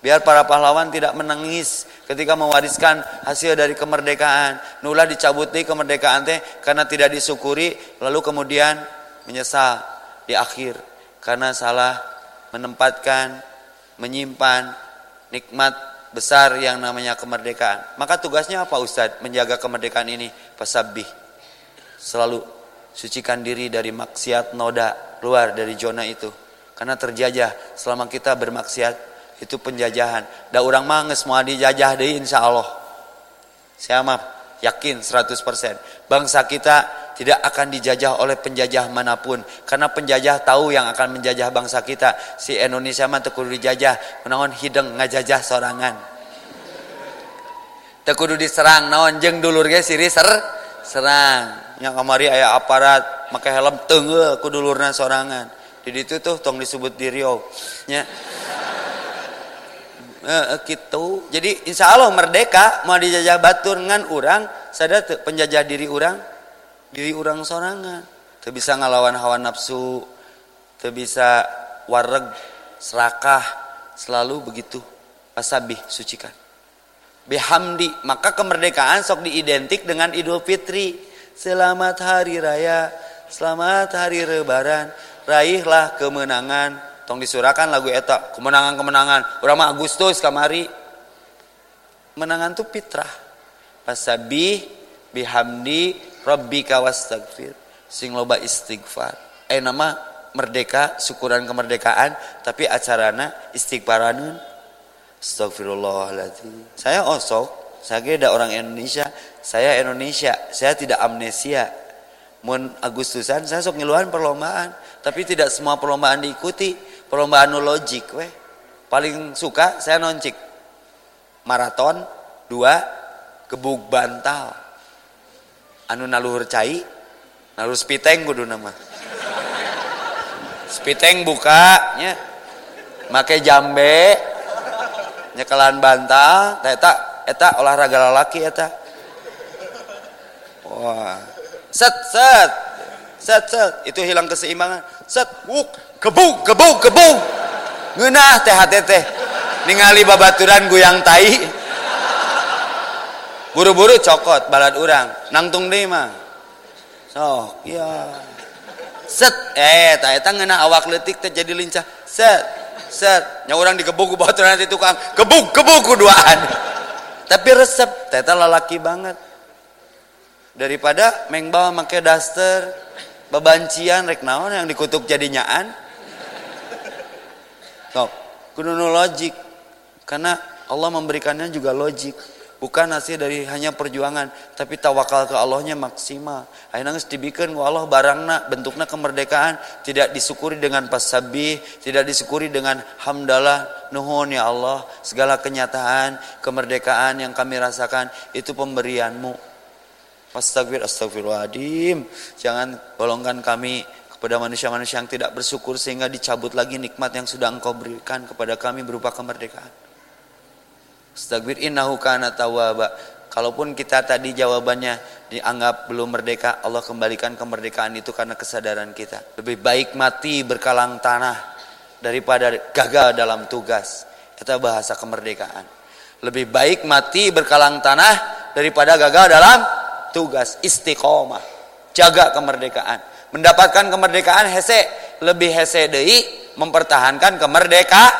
Biar para pahlawan tidak menangis ketika mewariskan hasil dari kemerdekaan. Nulah dicabut di kemerdekaan teh karena tidak disyukuri lalu kemudian menyesal di akhir karena salah menempatkan, menyimpan nikmat besar yang namanya kemerdekaan. Maka tugasnya apa Ustadz? Menjaga kemerdekaan ini. Pasabih. Selalu sucikan diri dari maksiat noda. Keluar dari zona itu. Karena terjajah selama kita bermaksiat. Itu penjajahan. Da orang manges mau dijajah deh insya Allah. Saya mah yakin 100%. Bangsa kita tidak akan dijajah oleh penjajah mana pun. Karena penjajah tahu yang akan menjajah bangsa kita. Si Indonesia mah tekudu dijajah. Menawan hideng ngajajah sorangan. Tekudu diserang naon jeng dulur ge siri ser serang. Yang kamari aya aparat make helm teungeul ku dulurna sorangan. Di ditu tuh tong disebut di Riau. Nya. Gitu jadi insya Allah merdeka mau dijajah batur ngan urang sadar penjajah diri urang diri orang sorangan tuh bisa ngelawan hawa nafsu tuh bisa wareg serakah selalu begitu asabih sucikan. Bihamdi maka kemerdekaan sok diidentik dengan idul fitri. Selamat hari raya selamat hari lebaran. Raihlah kemenangan. Tong disurakan lagu eta kemenangan-kemenangan. Urang Agustus kamari. Menangan tuh fitrah. Pasabih bihamdi rabbika wastagfir sing loba istighfar. Eh nama merdeka syukuran kemerdekaan tapi acarana istighfaraneun astagfirullahaladzim saya osok saya ada orang Indonesia. Saya Indonesia saya tidak amnesia. Mun Agustusan saya sok ngiluan perlombaan. Tapi tidak semua perlombaan diikuti. Perlombaan logik weh. Paling suka saya noncik. Maraton dua gebuk bantal anu naluhur cai naluhur spiteng kudu nama. Spiteng buka nya. Make jambe nyekelan bantal eta eta olahraga lalaki eta. Wah. Set set set set. Itu hilang keseimbangan. Set wuk kebuk kebuk kebuk ngeunah teh teh. Ningali babaturan guyang tai buru-buru cokot balad urang. Nangtung deh mah. Sok iya. Set. Eh tak eta ngena awak letik teh jadi lincah. Set set. Nya urang digebuk batu nanti tukang. Gebuk gebuk kuduaan tapi resep teh lalaki banget. Daripada mengbal make daster bebancian rek naon yang dikutuk jadi nyaan? Sok kudu logik. Karena Allah memberikannya juga logik bukan hasil dari hanya perjuangan tapi tawakal ke Allahnya maksimal. Akhirnya nangis dibikin Allah barangna bentuknya kemerdekaan. Tidak disyukuri dengan pasabih tidak disyukuri dengan hamdalah. Nuhun ya Allah segala kenyataan kemerdekaan yang kami rasakan itu pemberianmu. Astagfir astagfirullahaladzim jangan golongkan kami kepada manusia-manusia yang tidak bersyukur sehingga dicabut lagi nikmat yang sudah engkau berikan kepada kami berupa kemerdekaan. Astagfir innahu kana tawwaba. Kalaupun kita tadi jawabannya dianggap belum merdeka, Allah kembalikan kemerdekaan itu karena kesadaran kita. Lebih baik mati berkalang tanah daripada gagal dalam tugas. Itu bahasa kemerdekaan. Lebih baik mati berkalang tanah daripada gagal dalam tugas. Istiqomah. Jaga kemerdekaan mendapatkan kemerdekaan hese lebih hese dei mempertahankan kemerdekaan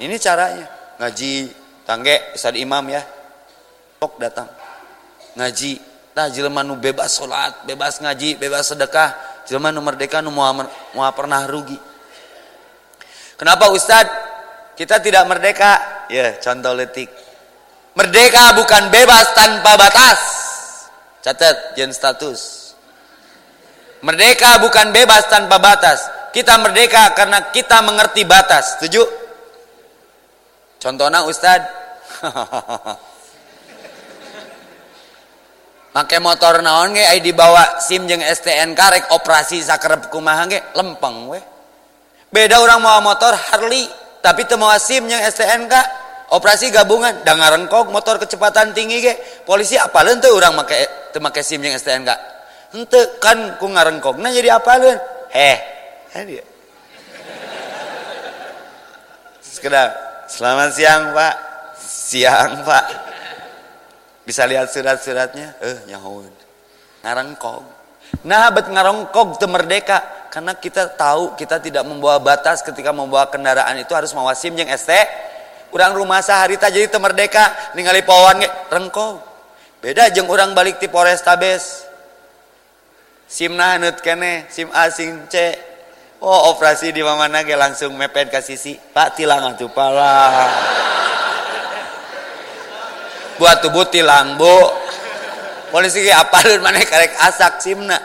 ini caranya ngaji tangge Ustaz Imam ya. Tok datang. Ngaji. Nah jelema nu bebas salat bebas ngaji bebas sedekah. Jelema nu merdeka nu mau pernah rugi. Kenapa Ustaz? Kita tidak merdeka? Ya contoh letik. Merdeka bukan bebas tanpa batas. Catat jen status. Merdeka bukan bebas tanpa batas. Kita merdeka karena kita mengerti batas. Setuju? Contohnya Ustad. Make [laughs] motor naon ge ai dibawa SIM jeung STNK rek operasi sakerep kumaha ge lempeng we. Beda orang mau motor Harley tapi teu mau SIM jeung STNK operasi gabungan. Da ngarengkog motor kecepatan tinggi ge. Polisi apaleun teu urang make teu make SIM jeung STNK ente kan ku ngarengkogna jadi apa lu heh sekedar selamat siang pak. Siang pak. Bisa lihat surat-suratnya? Eh nyahun ngarengkog nah bet ngarengkog itu merdeka. Karena kita tahu kita tidak membawa batas ketika membawa kendaraan itu harus mawasim yang ST. Kurang rumah sehari tak jadi temerdeka ningali pawan rengkog beda jeng orang balik di Polrestabes. SIM nut kene SIM A SIM C oh operasi di mana ge langsung mepet ke sisi. Pak tilang atuh pala buat tubuh tilang bu. Polisi ge apalun mana karek asak simna.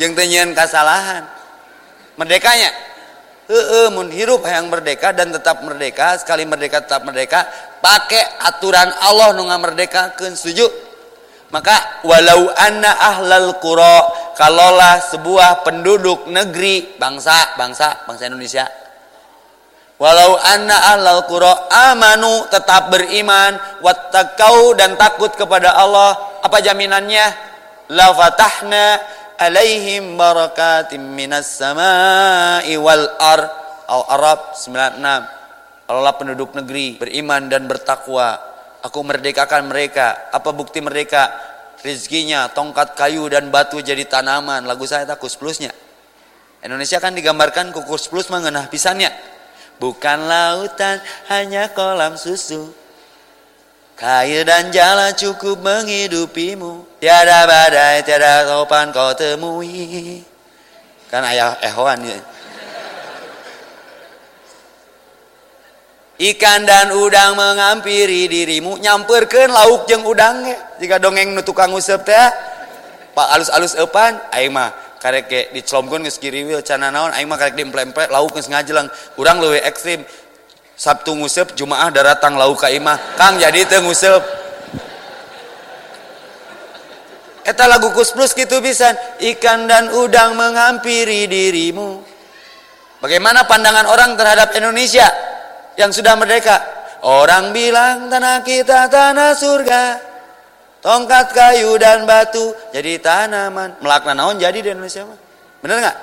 Jeung teu kesalahan merdekanya? Heeh mun hirup yang merdeka dan tetap merdeka sekali merdeka tetap merdeka. Pakai aturan Allah nu ngamerdekakeun setuju maka walau anna ahlal qura kalaulah sebuah penduduk negeri bangsa bangsa bangsa Indonesia. Walau anna ahlal qura amanu tetap beriman wattaqau dan takut kepada Allah apa jaminannya? La fatahna alaihim barakatim minas samai wal ar al Arab 96 Allah penduduk negeri beriman dan bertakwa Aku merdekakan mereka. Apa bukti mereka? Rizkinya, tongkat kayu dan batu jadi tanaman. Lagu saya tak plusnya. Indonesia kan digambarkan kukus plus mengenah pisannya. Bukan lautan, hanya kolam susu. Kayu dan jala cukup menghidupimu. Tiada badai, tiada topan kau temui. Kan ayah ehoan ya. Ikan dan udang mengampiri dirimu. Nyamperkan lauk jeng udangnya. Jika dongeng nu tukang usep teh pak alus-alus epan aing mah karek ke dicelomkeun geus kiriwil cana naon. Aing mah karek diemple-emple lauk geus ngajelang urang leuwih ekstrim. Sabtu ngusep Jumaah daratang lauk ka imah. Kang jadi teu ngusep. Eta lagu kus plus gitu bisa ikan dan udang menghampiri dirimu. Bagaimana pandangan orang terhadap Indonesia yang sudah merdeka. Orang bilang tanah kita tanah surga. Tongkat kayu dan batu jadi tanaman. Melakna naon jadi di Indonesia mah. Bener nggak?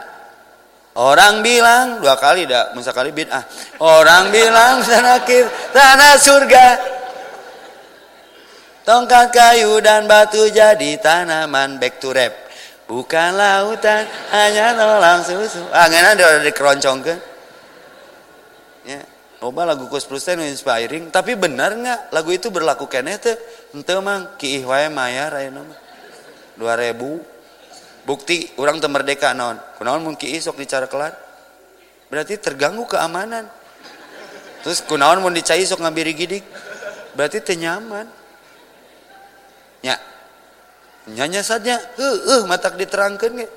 Orang bilang dua kali dah, masa kali bid'ah. Orang bilang tanah kita tanah surga. Tongkat kayu dan batu jadi tanaman back to rap. Bukan lautan, hanya nolang susu. Ah, ngana udah dikeroncongkeun. Loba lagu Kus Plus teh inspiring, tapi benar nggak lagu itu berlaku kene teh? Ente mang ki wae mayar ayeuna mah. 2000. Bukti orang teu merdeka naon? Kunaon mun ki sok dicara kelar? Berarti terganggu keamanan. Terus kunaon mun dicai sok ngabiri gidik? Berarti teu nyaman. Ya. Nyanya saja, heuh matak diterangkeun ge.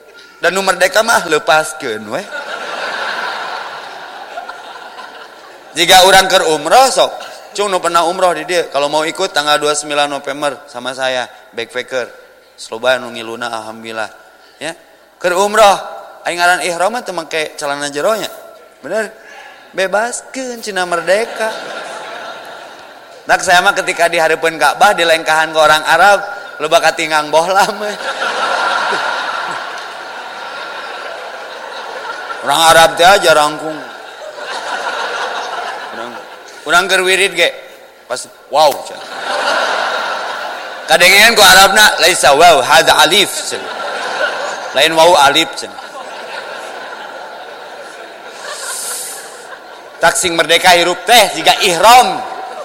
Dan nu merdeka mah lepaskeun we. Jika orang ke umroh sok. Cung pernah umroh di dia. Kalau mau ikut tanggal 29 November sama saya backpacker. Sloba nu ngiluna alhamdulillah. Ya. Ke umroh aing ngaran ihram teh make celana jeronya. Bener? Bebaskeun cina merdeka. Nak saya mah ketika di hadapan Ka'bah di lengkahan ke orang Arab lo bakal tinggang bohlam orang Arab teh aja rangkung orang gerwirid ge. Pas wow kadengen ku Arabna laisa wow hada alif lain wow alif taksing merdeka hirup teh jika ihram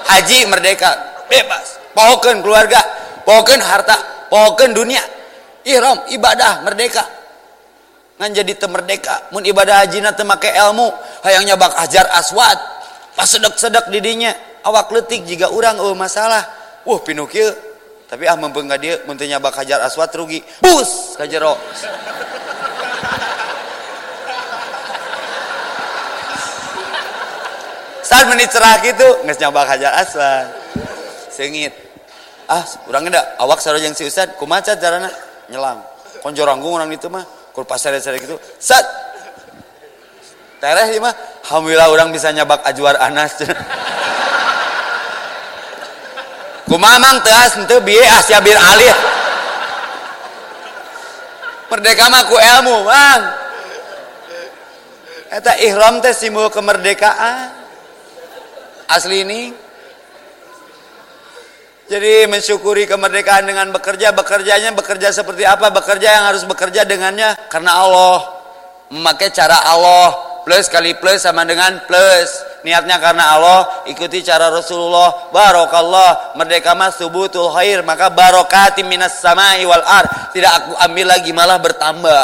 haji merdeka. Bebas. Pohokeun keluarga pohokeun harta pohokeun dunia. Ihram ibadah merdeka. Ngan jadi temerdeka. Mun ibadah haji na make ilmu. Hayang nyabak ajar aswad pas sedek-sedek didinya. Awak letik jika orang oh masalah. Wah pinu kieu tapi ah mempeng ka dieu mun nyabak hajar aswad rugi. Bus ka jero. Saat menit cerah gitu nggak nyoba hajar aswad. Sengit. Ah kurang ada awak yang si ustad kumaca carana? Nyelam. Konjoranggung orang itu mah kur pasar saya gitu. Sat tereh mah alhamdulillah orang bisa nyabak ajuar anas. Kumamang teas ente biye asya bir alih merdeka mah ku ilmu bang eta ihram teh simbol kemerdekaan. Asli ini jadi mensyukuri kemerdekaan dengan bekerja bekerjanya bekerja seperti apa? Bekerja yang harus bekerja dengannya karena Allah. Memakai cara Allah plus kali plus sama dengan plus. Niatnya karena Allah ikuti cara Rasulullah. Barokallah merdeka mas subutul khair maka barokati minas samai wal ar tidak aku ambil lagi malah bertambah.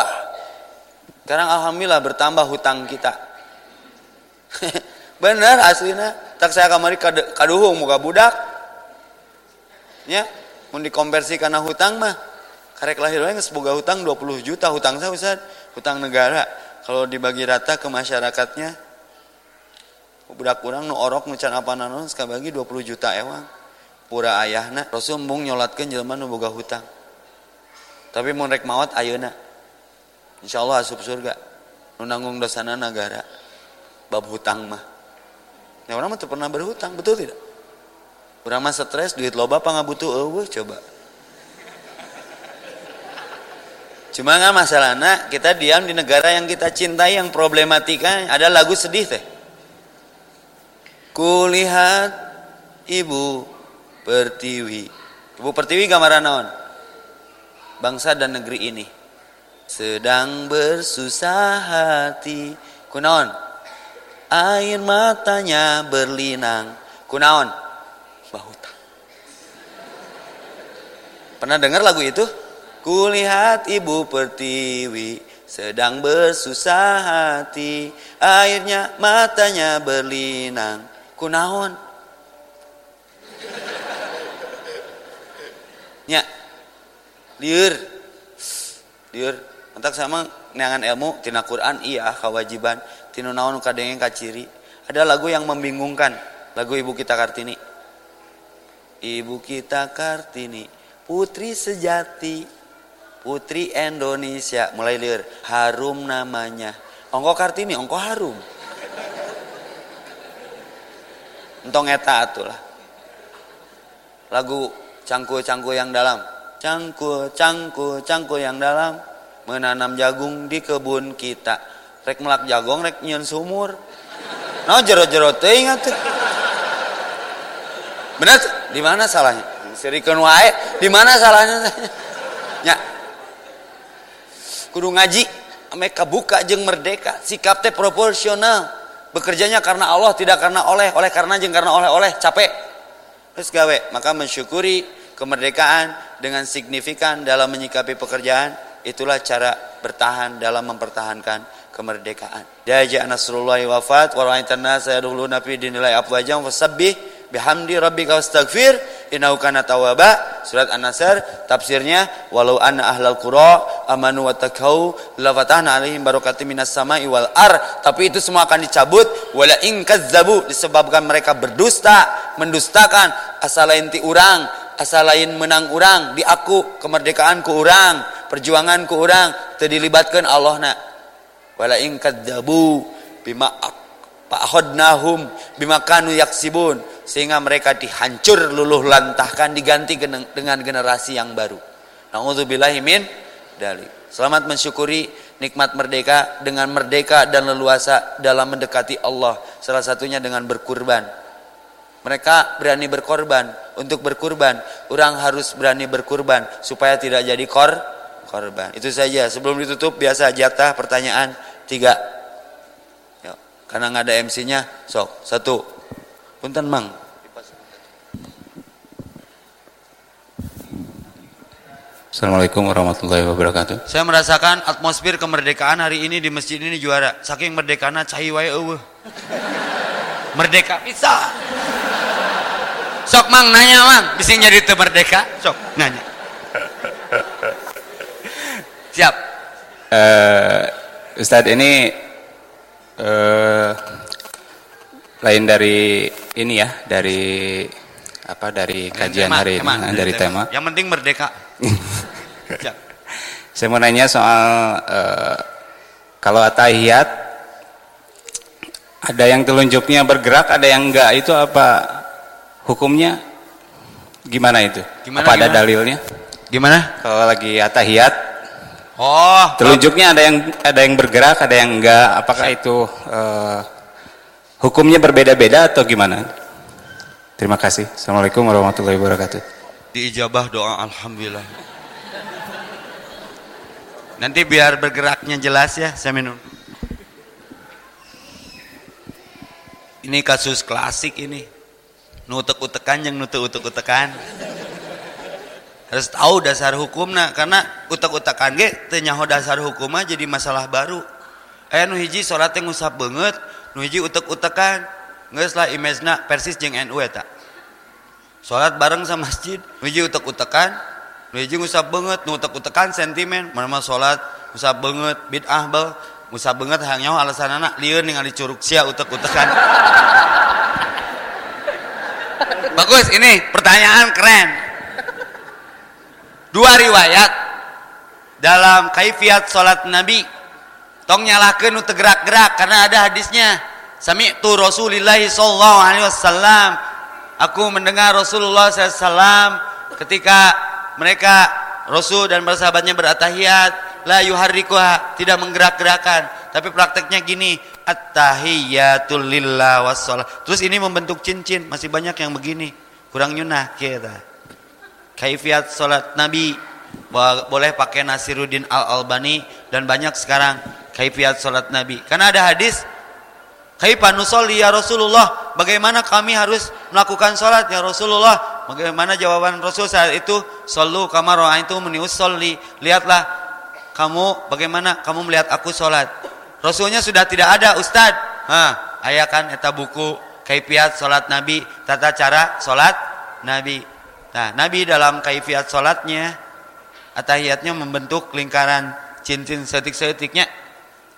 Sekarang alhamdulillah bertambah hutang kita. [laughs] Benar aslinya. Tak saya kamari kaduhung muka budak. Ya mau dikonversi karena hutang mah. Karek lahir wae semoga hutang 20 juta hutang saya Ustaz. Hutang negara kalau dibagi rata ke masyarakatnya budak kurang nu orok nu can apa nanon bagi 20 juta ewang. Pura ayahna Rasul mung nyolatkeun jelema nu boga hutang. Tapi mun rek maot ayeuna. Insyaallah asup surga. Nu nanggung dosana negara bab hutang mah. Ya orang mah pernah berhutang, betul tidak? Orang mah stres, duit loba apa nggak butuh eueuh coba. Cuma nggak masalahnya kita diam di negara yang kita cintai yang problematika ada lagu sedih teh. Kulihat ibu pertiwi. Ibu pertiwi gambaran naon? Bangsa dan negeri ini sedang bersusah hati. Kunaon? air matanya berlinang kunaon bahuta pernah dengar lagu itu kulihat ibu pertiwi sedang bersusah hati. Airnya matanya berlinang. Kunaon? Nya liur. Liur entak sama neangan ilmu tina Quran iya kewajiban tinu naon kadenge kaciri ada lagu yang membingungkan lagu ibu kita Kartini. Ibu kita Kartini putri sejati putri Indonesia. Mulai liur harum namanya. Ongko Kartini ongko harum. Entong eta atulah lagu cangku-cangku yang dalam. Cangku cangku cangku yang dalam. Menanam jagung di kebun kita. Rek melak jagong rek nyen sumur. No jero-jero teh ingat tuh bener di mana salahnya? Sirikeun wae. Di mana salahnya? nya kudu ngaji ame kabuka jeung merdeka. Sikap teh proporsional. Bekerjanya karena Allah tidak karena oleh. Oleh karena jeung karena oleh-oleh capek. Terus gawe. Maka mensyukuri kemerdekaan dengan signifikan dalam menyikapi pekerjaan. Itulah cara bertahan dalam mempertahankan kemerdekaan. Jaja Nasrullah wafat wa ra'aitan nas yadkhuluna fi dinilai afwajan fasabbih bihamdi rabbika wastaghfir innahu kana tawwaba. Surat An-Nasr tafsirnya walau anna ahlal qura amanu wa taqau la fatahna alaihim barakatim minas sama'i wal ar. Tapi itu semua akan dicabut wala in kazzabu disebabkan mereka berdusta mendustakan. Asal lain ti urang asal lain menang urang di aku kemerdekaan ku urang perjuangan ku urang teu dilibatkeun Allah na wala in kadzabu bima fa'akhadnahum bima kanu yaksibun sehingga mereka dihancur luluh lantahkan diganti dengan generasi yang baru. Nauzubillahi min dalik. Selamat mensyukuri nikmat merdeka dengan merdeka dan leluasa dalam mendekati Allah. Salah satunya dengan berkurban. Mereka berani berkorban. Untuk berkurban, orang harus berani berkurban supaya tidak jadi kor korban. Itu saja. Sebelum ditutup biasa jatah pertanyaan tiga. Karena nggak ada MC-nya, sok satu. Punten mang. Assalamualaikum warahmatullahi wabarakatuh. Saya merasakan atmosfer kemerdekaan hari ini di masjid ini juara. Saking merdekana cai wae eueuh. Merdeka bisa. Sok mang nanya mang, bisa jadi teu merdeka? Sok nanya. Siap. Uh, Ustadz ini uh, lain dari ini ya, dari apa dari kajian tema, hari ini, tema, dari, dari tema. tema. Yang penting merdeka. [laughs] Saya mau nanya soal uh, kalau atahiyat ada yang telunjuknya bergerak, ada yang enggak. Itu apa hukumnya? Gimana itu? Gimana, apa gimana? ada dalilnya? Gimana? Kalau lagi atahiyat, oh, telunjuknya ada yang ada yang bergerak, ada yang enggak. Apakah itu uh, hukumnya berbeda-beda atau gimana? Terima kasih. Assalamualaikum warahmatullahi wabarakatuh diijabah doa alhamdulillah nanti biar bergeraknya jelas ya saya minum ini kasus klasik ini nutek utekan yang nutek utek utekan harus tahu dasar hukumnya karena utek utekan ge tenyaho dasar hukumnya jadi masalah baru. Eh nu hiji sholat yang usap banget nu hiji utek utekan nggak lah imesna persis jeng NU eta. Sholat bareng sama masjid, nuji utek-utekan, nuji ngusap banget, nu utek-utekan sentimen, mana sholat ngusap banget, bid'ah bal, ngusap banget hanya alasan anak lieur ningali curug sia utek-utekan. [laughs] Bagus, ini pertanyaan keren. Dua riwayat dalam kaifiat sholat Nabi. Tong nyalakan nu gerak-gerak karena ada hadisnya. Sami tu Rasulillah sallallahu alaihi wasallam Aku mendengar Rasulullah SAW ketika mereka Rasul dan para sahabatnya beratahiyat la yuharrikuha tidak menggerak-gerakan tapi prakteknya gini at-tahiyatul lillah wassalam terus ini membentuk cincin masih banyak yang begini kurang nyunah kita kaifiat salat nabi boleh pakai Nasiruddin Al-Albani dan banyak sekarang kaifiat salat nabi karena ada hadis Kaifa nusolli ya Rasulullah? Bagaimana kami harus melakukan sholat ya Rasulullah? Bagaimana jawaban Rasul saat itu? Sallu kama itu usolli. Lihatlah kamu bagaimana kamu melihat aku sholat. Rasulnya sudah tidak ada Ustad. Ha, ayah kan eta buku kaifiat sholat Nabi, tata cara sholat Nabi. Nah, Nabi dalam kaifiat sholatnya, atahiyatnya membentuk lingkaran cincin setik-setiknya.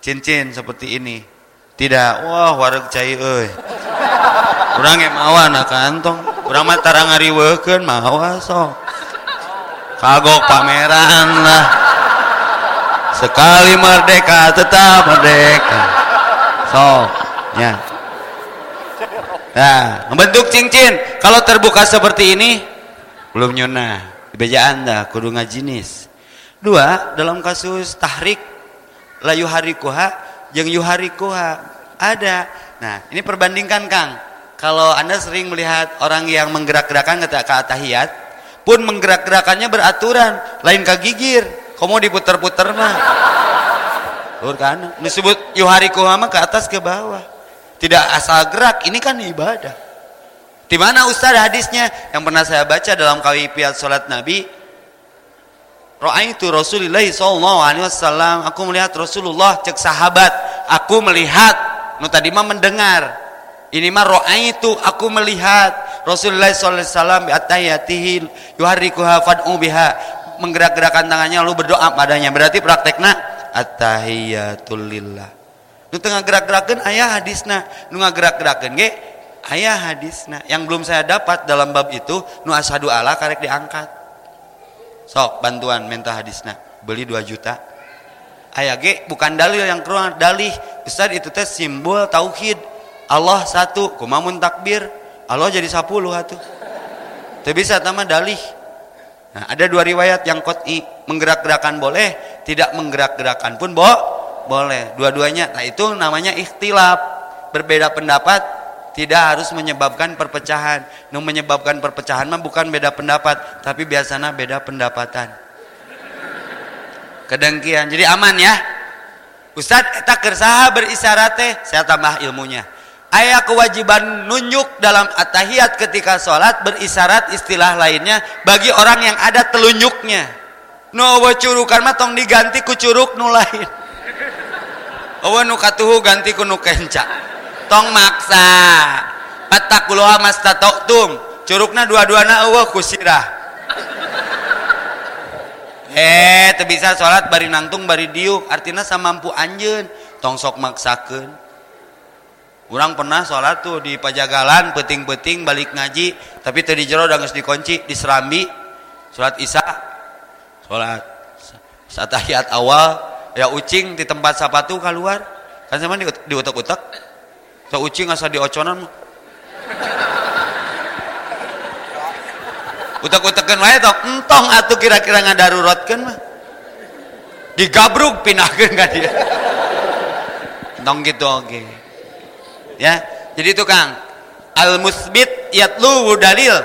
Cincin seperti ini. Tidak wah wareg cai euy. Urang ge mawa kantong. Urang mah tarang ngariweukeun mawa kagok pameran lah. Sekali merdeka tetap merdeka. Sok ya. Nah membentuk cincin kalau terbuka seperti ini belum nyunah bejaan dah kudu ngajinis dua dalam kasus tahrik layu harikuha yang yuharikuha. Ada. Nah ini perbandingkan Kang. Kalau anda sering melihat orang yang menggerak-gerakan ke atahiyat pun menggerak-gerakannya beraturan lain kagigir kamu diputer-puter mah? Lur kan? Disebut yuharikuha mah ke atas ke bawah. Tidak asal gerak ini kan ibadah di mana Ustaz hadisnya? Yang pernah saya baca dalam kawipiat salat Nabi Ra'aitu Rasulullah sallallahu alaihi wasallam, aku melihat Rasulullah cek sahabat, aku melihat, nu tadi mah mendengar. Ini mah ra'aitu aku melihat. Rasulullah sallallahu alaihi wasallam atayatihi yuharrikuha fad'u biha, menggerak-gerakkan tangannya lalu berdoa padanya. Berarti praktekna at-tahiyatul lillah. Nu tengah gerak-gerakeun aya hadisna, nu ngagerak-gerakeun ge aya hadisna. Yang belum saya dapat dalam bab itu nu asadu ala karek diangkat. Sok bantuan minta hadisna. Beli 2 juta. Ayah ge bukan dalil yang keluar dalih. Ustaz itu teh simbol tauhid. Allah satu kumamun takbir. Allah jadi sepuluh atuh. Tidak bisa tambah dalih. Nah, ada dua riwayat yang kot'i. Menggerak-gerakan boleh tidak menggerak-gerakan pun bo boleh. Dua-duanya. Nah itu namanya ikhtilaf. Berbeda pendapat tidak harus menyebabkan perpecahan. Nu menyebabkan perpecahan mah bukan beda pendapat tapi biasanya beda pendapatan. Kedengkian. Jadi aman ya. Ustadz tak kersaha berisyarat saya tambah ilmunya. Ayat kewajiban nunjuk dalam atahiyat ketika sholat berisyarat istilah lainnya bagi orang yang ada telunjuknya. No curukan mah tong diganti ku curug nu lain. Nu katuhu ganti ku nu kenca tong maksa. Patakuluha mastatoktum curugna dua-duana eueuh ku sirah eh bisa salat bari nangtung bari diuk. Artinya samampu anjen tong sok maksakeun. Orang pernah sholat tuh di pajagalan peting-peting balik ngaji. Tapi tadi jero udah dikunci di serambi sholat isya. Sholat. Satahiyat awal ya ucing di tempat sapatu keluar. Kan sama di, di utak-utak asal di oconan utak-utakan wae tok entong atuh kira-kira ngadaruratkeun mah. Digabruk pinahkeun ka dia. Entong gitu oke. Ya jadi itu Kang al musbit yatlu dalil.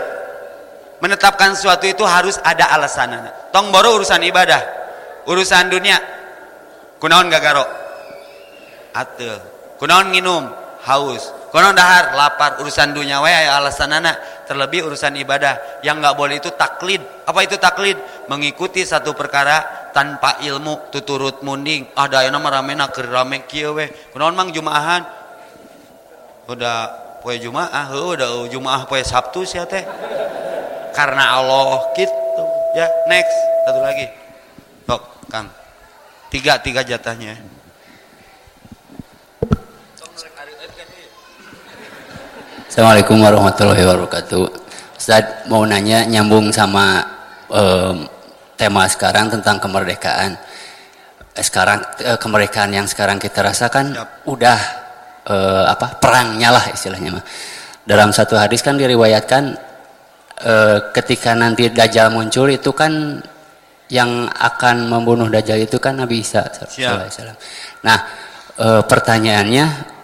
Menetapkan sesuatu itu harus ada alasan tong baru urusan ibadah urusan dunia. Kunaon gagaro atel kunaon nginum haus. Kunaon dahar lapar urusan dunia. Wae alasan anak terlebih urusan ibadah. Yang nggak boleh itu taklid. Apa itu taklid? Mengikuti satu perkara tanpa ilmu. Tuturut munding. Ada yang nama rame nak rame kieu we kunaon mang jumaahan. Udah poe jumaah udah jumaah poe sabtu sih teh. Karena Allah gitu. Ya next. Satu lagi. Tok kang. Tiga tiga jatahnya Assalamualaikum warahmatullahi wabarakatuh. Ustaz mau nanya nyambung sama um, tema sekarang tentang kemerdekaan. Eh, sekarang eh, kemerdekaan yang sekarang kita rasakan udah uh, apa perangnya lah istilahnya mah. Dalam satu hadis kan diriwayatkan uh, ketika nanti Dajjal muncul itu kan yang akan membunuh Dajjal itu kan Nabi Isa. Nah uh, pertanyaannya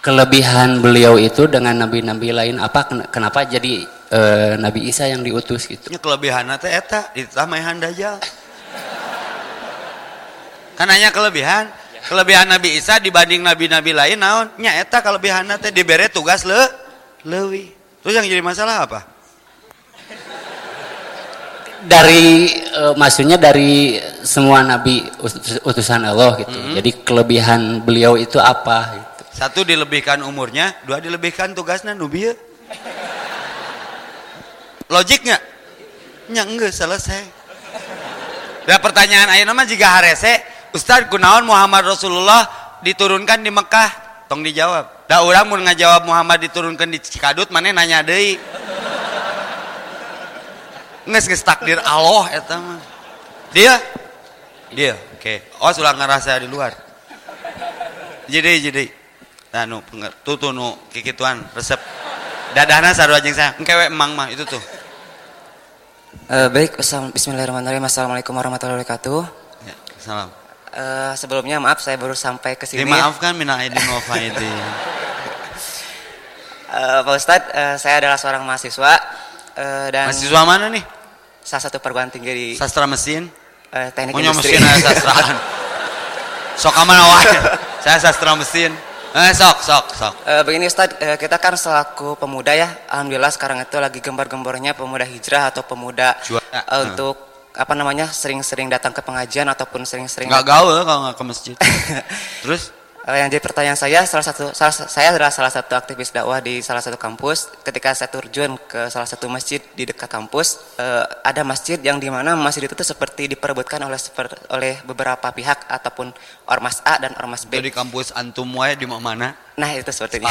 kelebihan beliau itu dengan nabi-nabi lain apa kenapa jadi e, Nabi Isa yang diutus gitu? Ya, kelebihan teh eta ditamahan dajjal kan hanya kelebihan. Kelebihan Nabi Isa dibanding nabi-nabi lain naon? Nya eta kelebihan teh diberi tugas le lewi terus yang jadi masalah apa? Dari e, maksudnya dari semua nabi utusan Allah gitu. Mm -hmm. jadi kelebihan beliau itu apa? gitu satu dilebihkan umurnya, dua dilebihkan tugasnya nubiya. Logik nggak? Nya enggak selesai. Dan pertanyaan ayeuna mah jika harese, Ustaz kunaon Muhammad Rasulullah diturunkan di Mekah? Tong dijawab. Da urang mun ngajawab Muhammad diturunkan di Cikadut mana nanya deui. Nges nges takdir Allah eta mah. Dia dia oke. Okay. Oh sudah ngerasa di luar. Jadi jadi nah nu tuh nu kikituan resep. Dadahna sarua jeung saya. Engkewe emang mah itu tuh. Uh, baik Bismillahirrahmanirrahim. Assalamualaikum warahmatullahi wabarakatuh. Ya, salam. Uh, sebelumnya maaf saya baru sampai ke sini. Dimaafkan mina aidin wa faidin uh, [laughs] Pak Ustadz uh, saya adalah seorang mahasiswa uh, dan mahasiswa mana nih? salah satu perguruan tinggi di sastra mesin? Uh, teknik Punya industri. mesin sastra [laughs] sok aman saya sastra mesin Eh, sok, sok, sok. E, begini Ustaz, e, kita kan selaku pemuda ya, alhamdulillah sekarang itu lagi gembar-gembornya pemuda hijrah atau pemuda Juara. e, untuk apa namanya sering-sering datang ke pengajian ataupun sering-sering. Nggak gaul kalau nggak ke masjid. [laughs] Terus? Uh, yang jadi pertanyaan saya, salah satu salah, saya adalah salah satu aktivis dakwah di salah satu kampus. Ketika saya terjun ke salah satu masjid di dekat kampus, uh, ada masjid yang di mana masjid itu seperti diperebutkan oleh oleh beberapa pihak ataupun ormas A dan ormas B. Jadi kampus antum wae di mana? Nah itu seperti ini.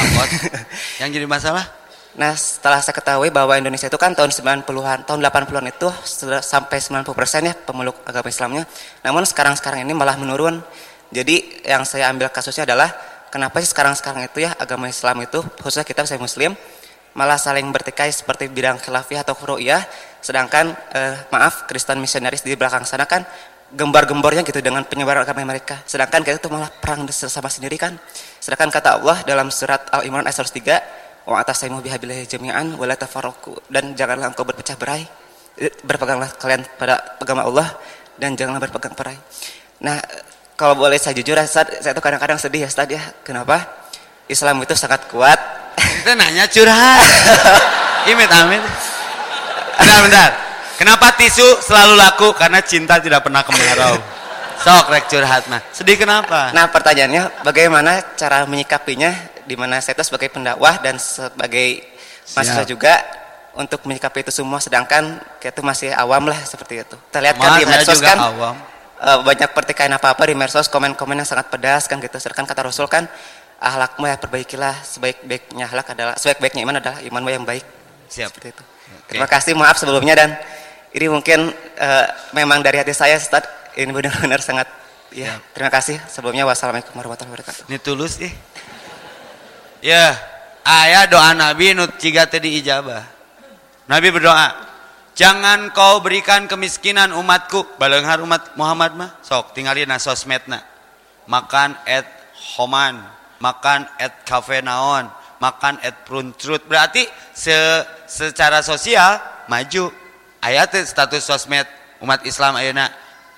[laughs] yang jadi masalah? Nah, setelah saya ketahui bahwa Indonesia itu kan tahun 90-an, tahun 80-an itu sampai 90% ya pemeluk agama Islamnya. Namun sekarang-sekarang ini malah menurun. Jadi yang saya ambil kasusnya adalah kenapa sih sekarang-sekarang itu ya agama Islam itu khususnya kita saya muslim malah saling bertikai seperti bidang khilafiyah atau furu'iyah sedangkan eh, maaf Kristen misionaris di belakang sana kan gembar-gembornya gitu dengan penyebaran agama mereka. Sedangkan kita itu malah perang sesama sendiri kan. Sedangkan kata Allah dalam surat Al-Imran ayat 103 wa atasaimu bihabillahi jami'an wa la tafarraqu dan janganlah engkau berpecah berai berpeganglah kalian pada agama Allah dan janganlah berpegang perai. Nah kalau boleh saya jujur Ustaz, saya tuh kadang-kadang sedih ya Ustaz ya kenapa Islam itu sangat kuat kita nanya curhat. [laughs] Imit amin. Bentar, bentar. Kenapa tisu selalu laku? Karena cinta tidak pernah kemarau. Sok rek curhat mah. Sedih kenapa? Nah pertanyaannya bagaimana cara menyikapinya di mana saya itu sebagai pendakwah dan sebagai mahasiswa juga untuk menyikapi itu semua sedangkan kita masih awam lah seperti itu. Kita lihat kan di medsos kan awam. Uh, banyak pertikaian apa-apa di medsos komen-komen yang sangat pedas kan gitu. Sedangkan kata Rasul kan ahlakmu ya perbaikilah sebaik-baiknya ahlak adalah sebaik-baiknya iman adalah imanmu yang baik. Siap. Seperti itu. Okay. terima kasih maaf sebelumnya dan ini mungkin uh, memang dari hati saya Ustaz ini benar-benar sangat ya siap. terima kasih. Sebelumnya wassalamualaikum warahmatullahi wabarakatuh. Ini tulus ih. Ya ayah doa Nabi nut ciga tadi ijabah. Nabi berdoa jangan kau berikan kemiskinan umatku balenghar umat Muhammad mah sok tinggalin na sosmedna makan et homan makan at cafe naon, makan at pruntrut. Berarti se secara sosial maju. Ayat status sosmed umat Islam ayeuna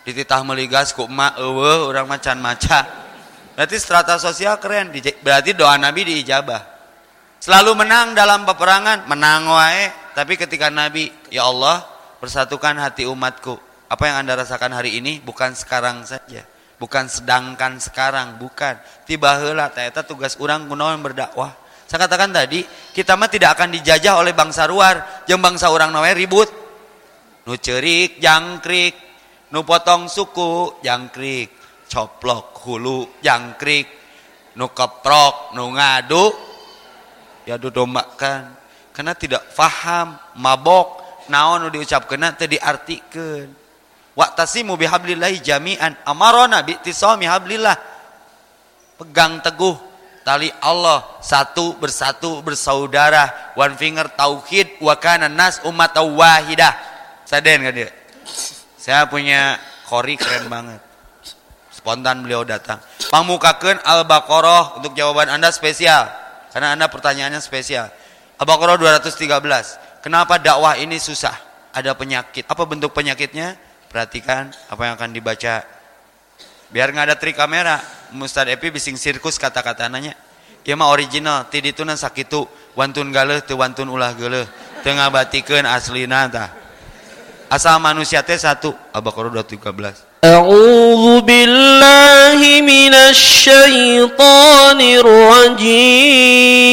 dititah meligas ku emak eueuh urang macan maca. Berarti strata sosial keren. Berarti doa Nabi diijabah. Selalu menang dalam peperangan, menang wae. Tapi ketika Nabi, ya Allah, persatukan hati umatku. Apa yang Anda rasakan hari ini? Bukan sekarang saja. Bukan sedangkan sekarang bukan. Tiba hela ternyata tugas orang kunaon berdakwah. Saya katakan tadi kita mah tidak akan dijajah oleh bangsa luar. Jeng bangsa orang nawe ribut. Nu cerik jangkrik. Nu potong suku jangkrik. Coplok hulu jangkrik. Nu keprok nu ngadu. Ya dombakan karena tidak faham mabok naon nu diucapkeun teu diartikeun Wa'tasimu bihablillahi jami'an. Amarona bi'tisami hablillah. Pegang teguh tali Allah satu bersatu bersaudara. One finger tauhid wa kana nas umat wahidah. Saden kan dia? Saya punya kori keren banget. Spontan beliau datang. Pamukakeun Al-Baqarah untuk jawaban Anda spesial. Karena Anda pertanyaannya spesial. Al-Baqarah 213. Kenapa dakwah ini susah? Ada penyakit. Apa bentuk penyakitnya? Perhatikan apa yang akan dibaca. Biar nggak ada trik kamera. Mustad Epi bising sirkus kata-kata nanya. Kia mah original, ti dituna sakitu, wantun galeh tu wantun ulah galeh. Tengah batikan aslina tah. Asal manusia teh satu, Al-Baqarah 213. A'udzu billahi minasy syaithanir rajim.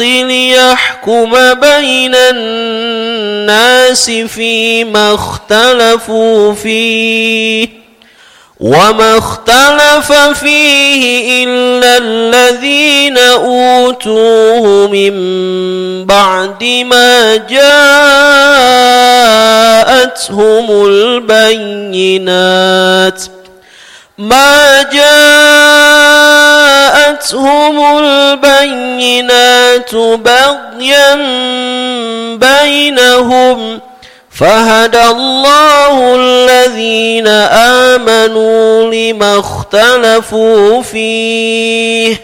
الحق ليحكم بين الناس فيما اختلفوا فيه وما اختلف فيه إلا الذين أوتوه من بعد ما جاءتهم البينات. ما جاءتهم البينات بغيا بينهم فهدى الله الذين آمنوا لما اختلفوا فيه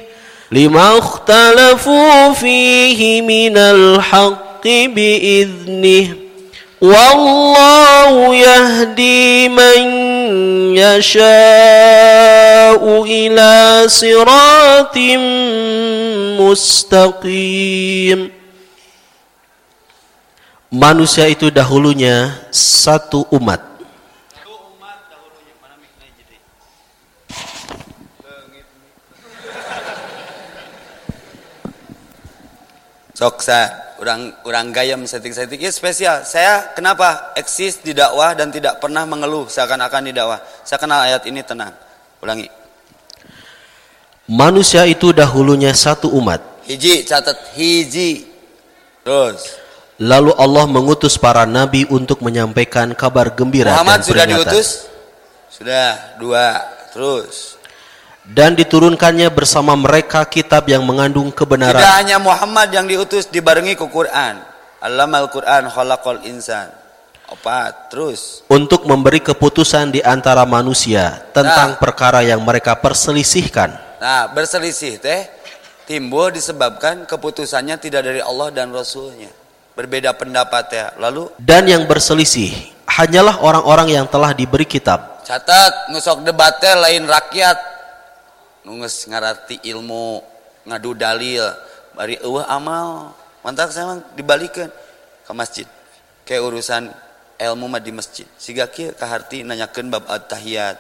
لما اختلفوا فيه من الحق بإذنه والله يهدي من يشاء إلى صراط مستقيم Manusia itu dahulunya satu umat. Sok sa, orang orang gayam setik-setik ya spesial. Saya kenapa eksis di dakwah dan tidak pernah mengeluh seakan-akan di dakwah. Saya kenal ayat ini tenang. Ulangi. Manusia itu dahulunya satu umat. Hiji catat hiji. Terus Lalu Allah mengutus para nabi untuk menyampaikan kabar gembira Muhammad dan sudah peringatan. diutus? Sudah, dua. Terus Dan diturunkannya bersama mereka kitab yang mengandung tidak kebenaran. hanya Muhammad yang diutus dibarengi ke Quran. Allamal Quran khalaqal insan. Opat. Terus Untuk memberi keputusan di antara manusia tentang Nah. perkara yang mereka perselisihkan. Nah, berselisih teh timbul disebabkan keputusannya tidak dari Allah dan Rasulnya. Berbeda pendapat ya. Lalu Dan yang berselisih hanyalah orang-orang yang telah diberi kitab. catat ngusok debatnya lain rakyat. Nunges ngarati ilmu, ngadu dalil, bari eueuh amal. Mantap saya dibalikan ke masjid. Kayak urusan ilmu mah di masjid. Siga kieu kaharti nanyakeun bab at-tahiyat.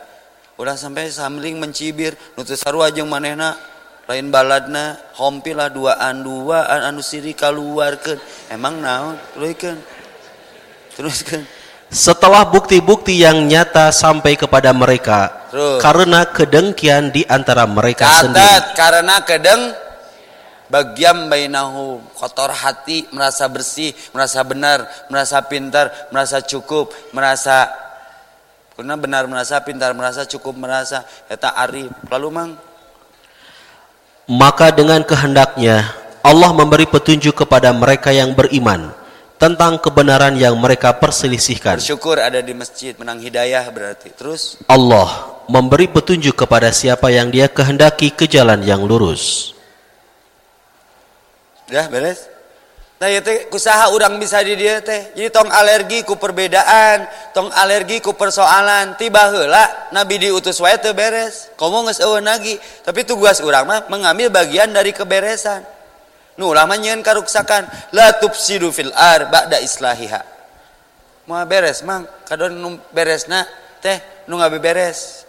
Udah sampai samling mencibir nutu sarua jeung manehna lain baladna hompi lah duaan duaan anu siri kaluarkeun emang naon teruskeun teruskeun Setelah bukti-bukti yang nyata sampai kepada mereka Terus. karena kedengkian di antara mereka sendiri. Catat karena kedeng bagian bainahu kotor hati merasa bersih merasa benar merasa pintar merasa cukup merasa karena benar merasa pintar merasa cukup merasa eta arif lalu mang Maka dengan kehendaknya Allah memberi petunjuk kepada mereka yang beriman tentang kebenaran yang mereka perselisihkan. bersyukur ada di masjid menang hidayah berarti terus Allah memberi petunjuk kepada siapa yang dia kehendaki ke jalan yang lurus. Dah beres. Nah ya teh kusaha urang bisa di dia teh. Jadi tong alergi ku perbedaan, tong alergi ku persoalan. Tiba heula Nabi diutus wae teu beres. Komo geus eueun lagi. Tapi tugas urang mah mengambil bagian dari keberesan. Nu ulah mah nyieun karuksakan. La tufsidu fil ar ba'da islahiha. Mau beres mang, kadon nu beresna teh nu beres.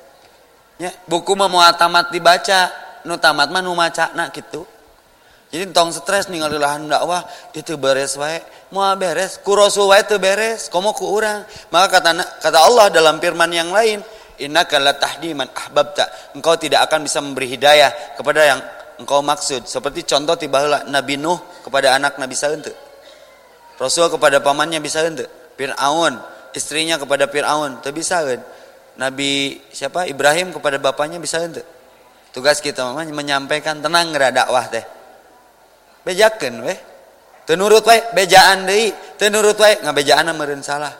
Ya, buku mah mau tamat dibaca, nu tamat mah nu macana gitu. Jadi tong stres ningali lahan dakwah itu beres wae, mau beres, ku rasul wae teu beres, komo ku urang. Maka kata kata Allah dalam firman yang lain, innaka latahdi man ahbabta. Engkau tidak akan bisa memberi hidayah kepada yang engkau maksud. Seperti contoh tiba heula Nabi Nuh kepada anak Nabi henteu. Rasul kepada pamannya bisa henteu. Firaun, istrinya kepada Firaun, teu bisa Nabi siapa? Ibrahim kepada bapaknya bisa henteu. Tugas kita mah menyampaikan tenang geura dakwah teh bejakeun weh teu nurut wae bejaan deui teu nurut wae ngabejaanna meureun salah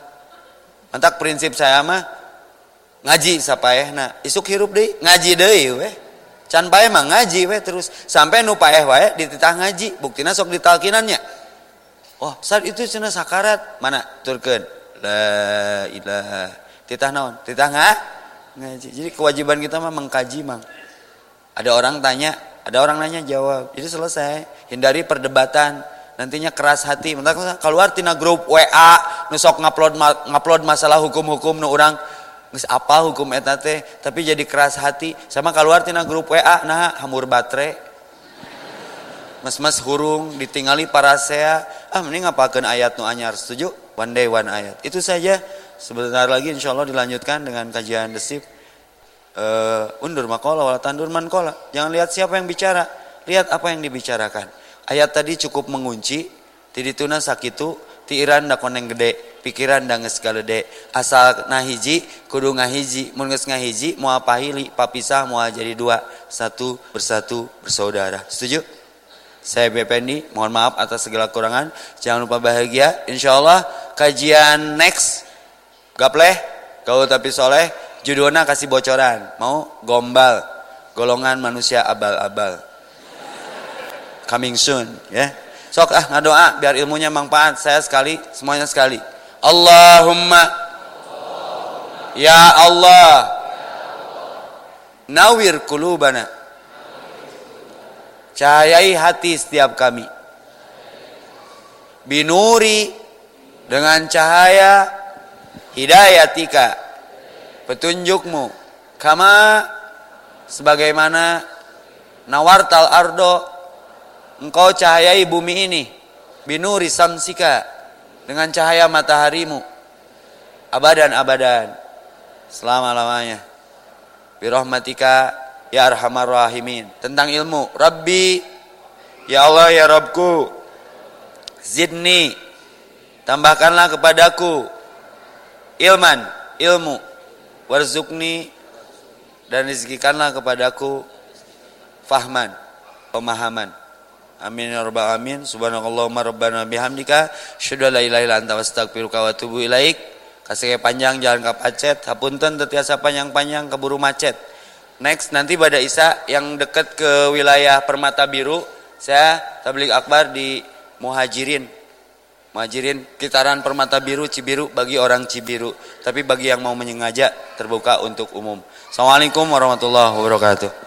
mantak prinsip saya mah ngaji sapaehna isuk hirup deui ngaji deui weh can paeh mah ngaji weh terus. Sampai nu paeh wae dititah ngaji buktina sok ditalkinannya. Oh saat itu cenah sakarat. Mana? Turkeun. La ilaha. Titah naon? Titah nga? Ngaji. Jadi kewajiban kita mah mengkaji mang. Ada orang tanya ada orang nanya jawab. Jadi selesai. Hindari perdebatan. Nantinya keras hati. Mentak keluar tina grup WA nu sok ngupload ngupload masalah hukum-hukum nu orang geus apa hukum eta teh tapi jadi keras hati. Sama keluar tina grup WA nah hamur baterai. Mas-mas hurung ditingali para saya ah mending ngapakeun ayat nu anyar setuju? One day one ayat. Itu saja. Sebentar lagi insya Allah dilanjutkan dengan kajian desip uh, undur makola wala tandur mankola. Jangan lihat siapa yang bicara, lihat apa yang dibicarakan. Ayat tadi cukup mengunci, tidituna sakitu, tiiran da koneng gede, pikiran da geus galede. Asal nahiji kudu ngahiji, mun geus ngahiji moal pahili, papisah moal jadi dua, satu bersatu bersaudara. Setuju? Saya Bependi, mohon maaf atas segala kurangan. Jangan lupa bahagia. Insya Allah kajian next, gapleh, kau tapi soleh, judulnya kasih bocoran mau gombal golongan manusia abal-abal coming soon ya sok ah ngadoa biar ilmunya manfaat. Saya sekali semuanya sekali. Allahumma. Ya Allah. Nawir kulubana. Cahayai hati setiap kami. Binuri dengan cahaya hidayatika petunjukmu. Kama sebagaimana nawartal ardo engkau cahayai bumi ini binuri samsika dengan cahaya mataharimu abadan abadan selama-lamanya. Birahmatika ya arhamar rahimin. Tentang ilmu rabbi ya Allah ya Rabbku zidni tambahkanlah kepadaku ilman ilmu warzukni dan rizkikanlah kepadaku fahman pemahaman Amin ya rabbal alamin. Subhanakallahumma rabbana bihamdika asyhadu an la ilaha illa anta astaghfiruka wa atubu ilaik. Kasih panjang jalan ka pacet, hapunten tetiasa panjang-panjang keburu macet. Next nanti pada Isa yang dekat ke wilayah Permata Biru, saya tablik akbar di Muhajirin. Muhajirin kitaran Permata Biru Cibiru bagi orang Cibiru, tapi bagi yang mau menyengaja terbuka untuk umum. Assalamualaikum warahmatullahi wabarakatuh.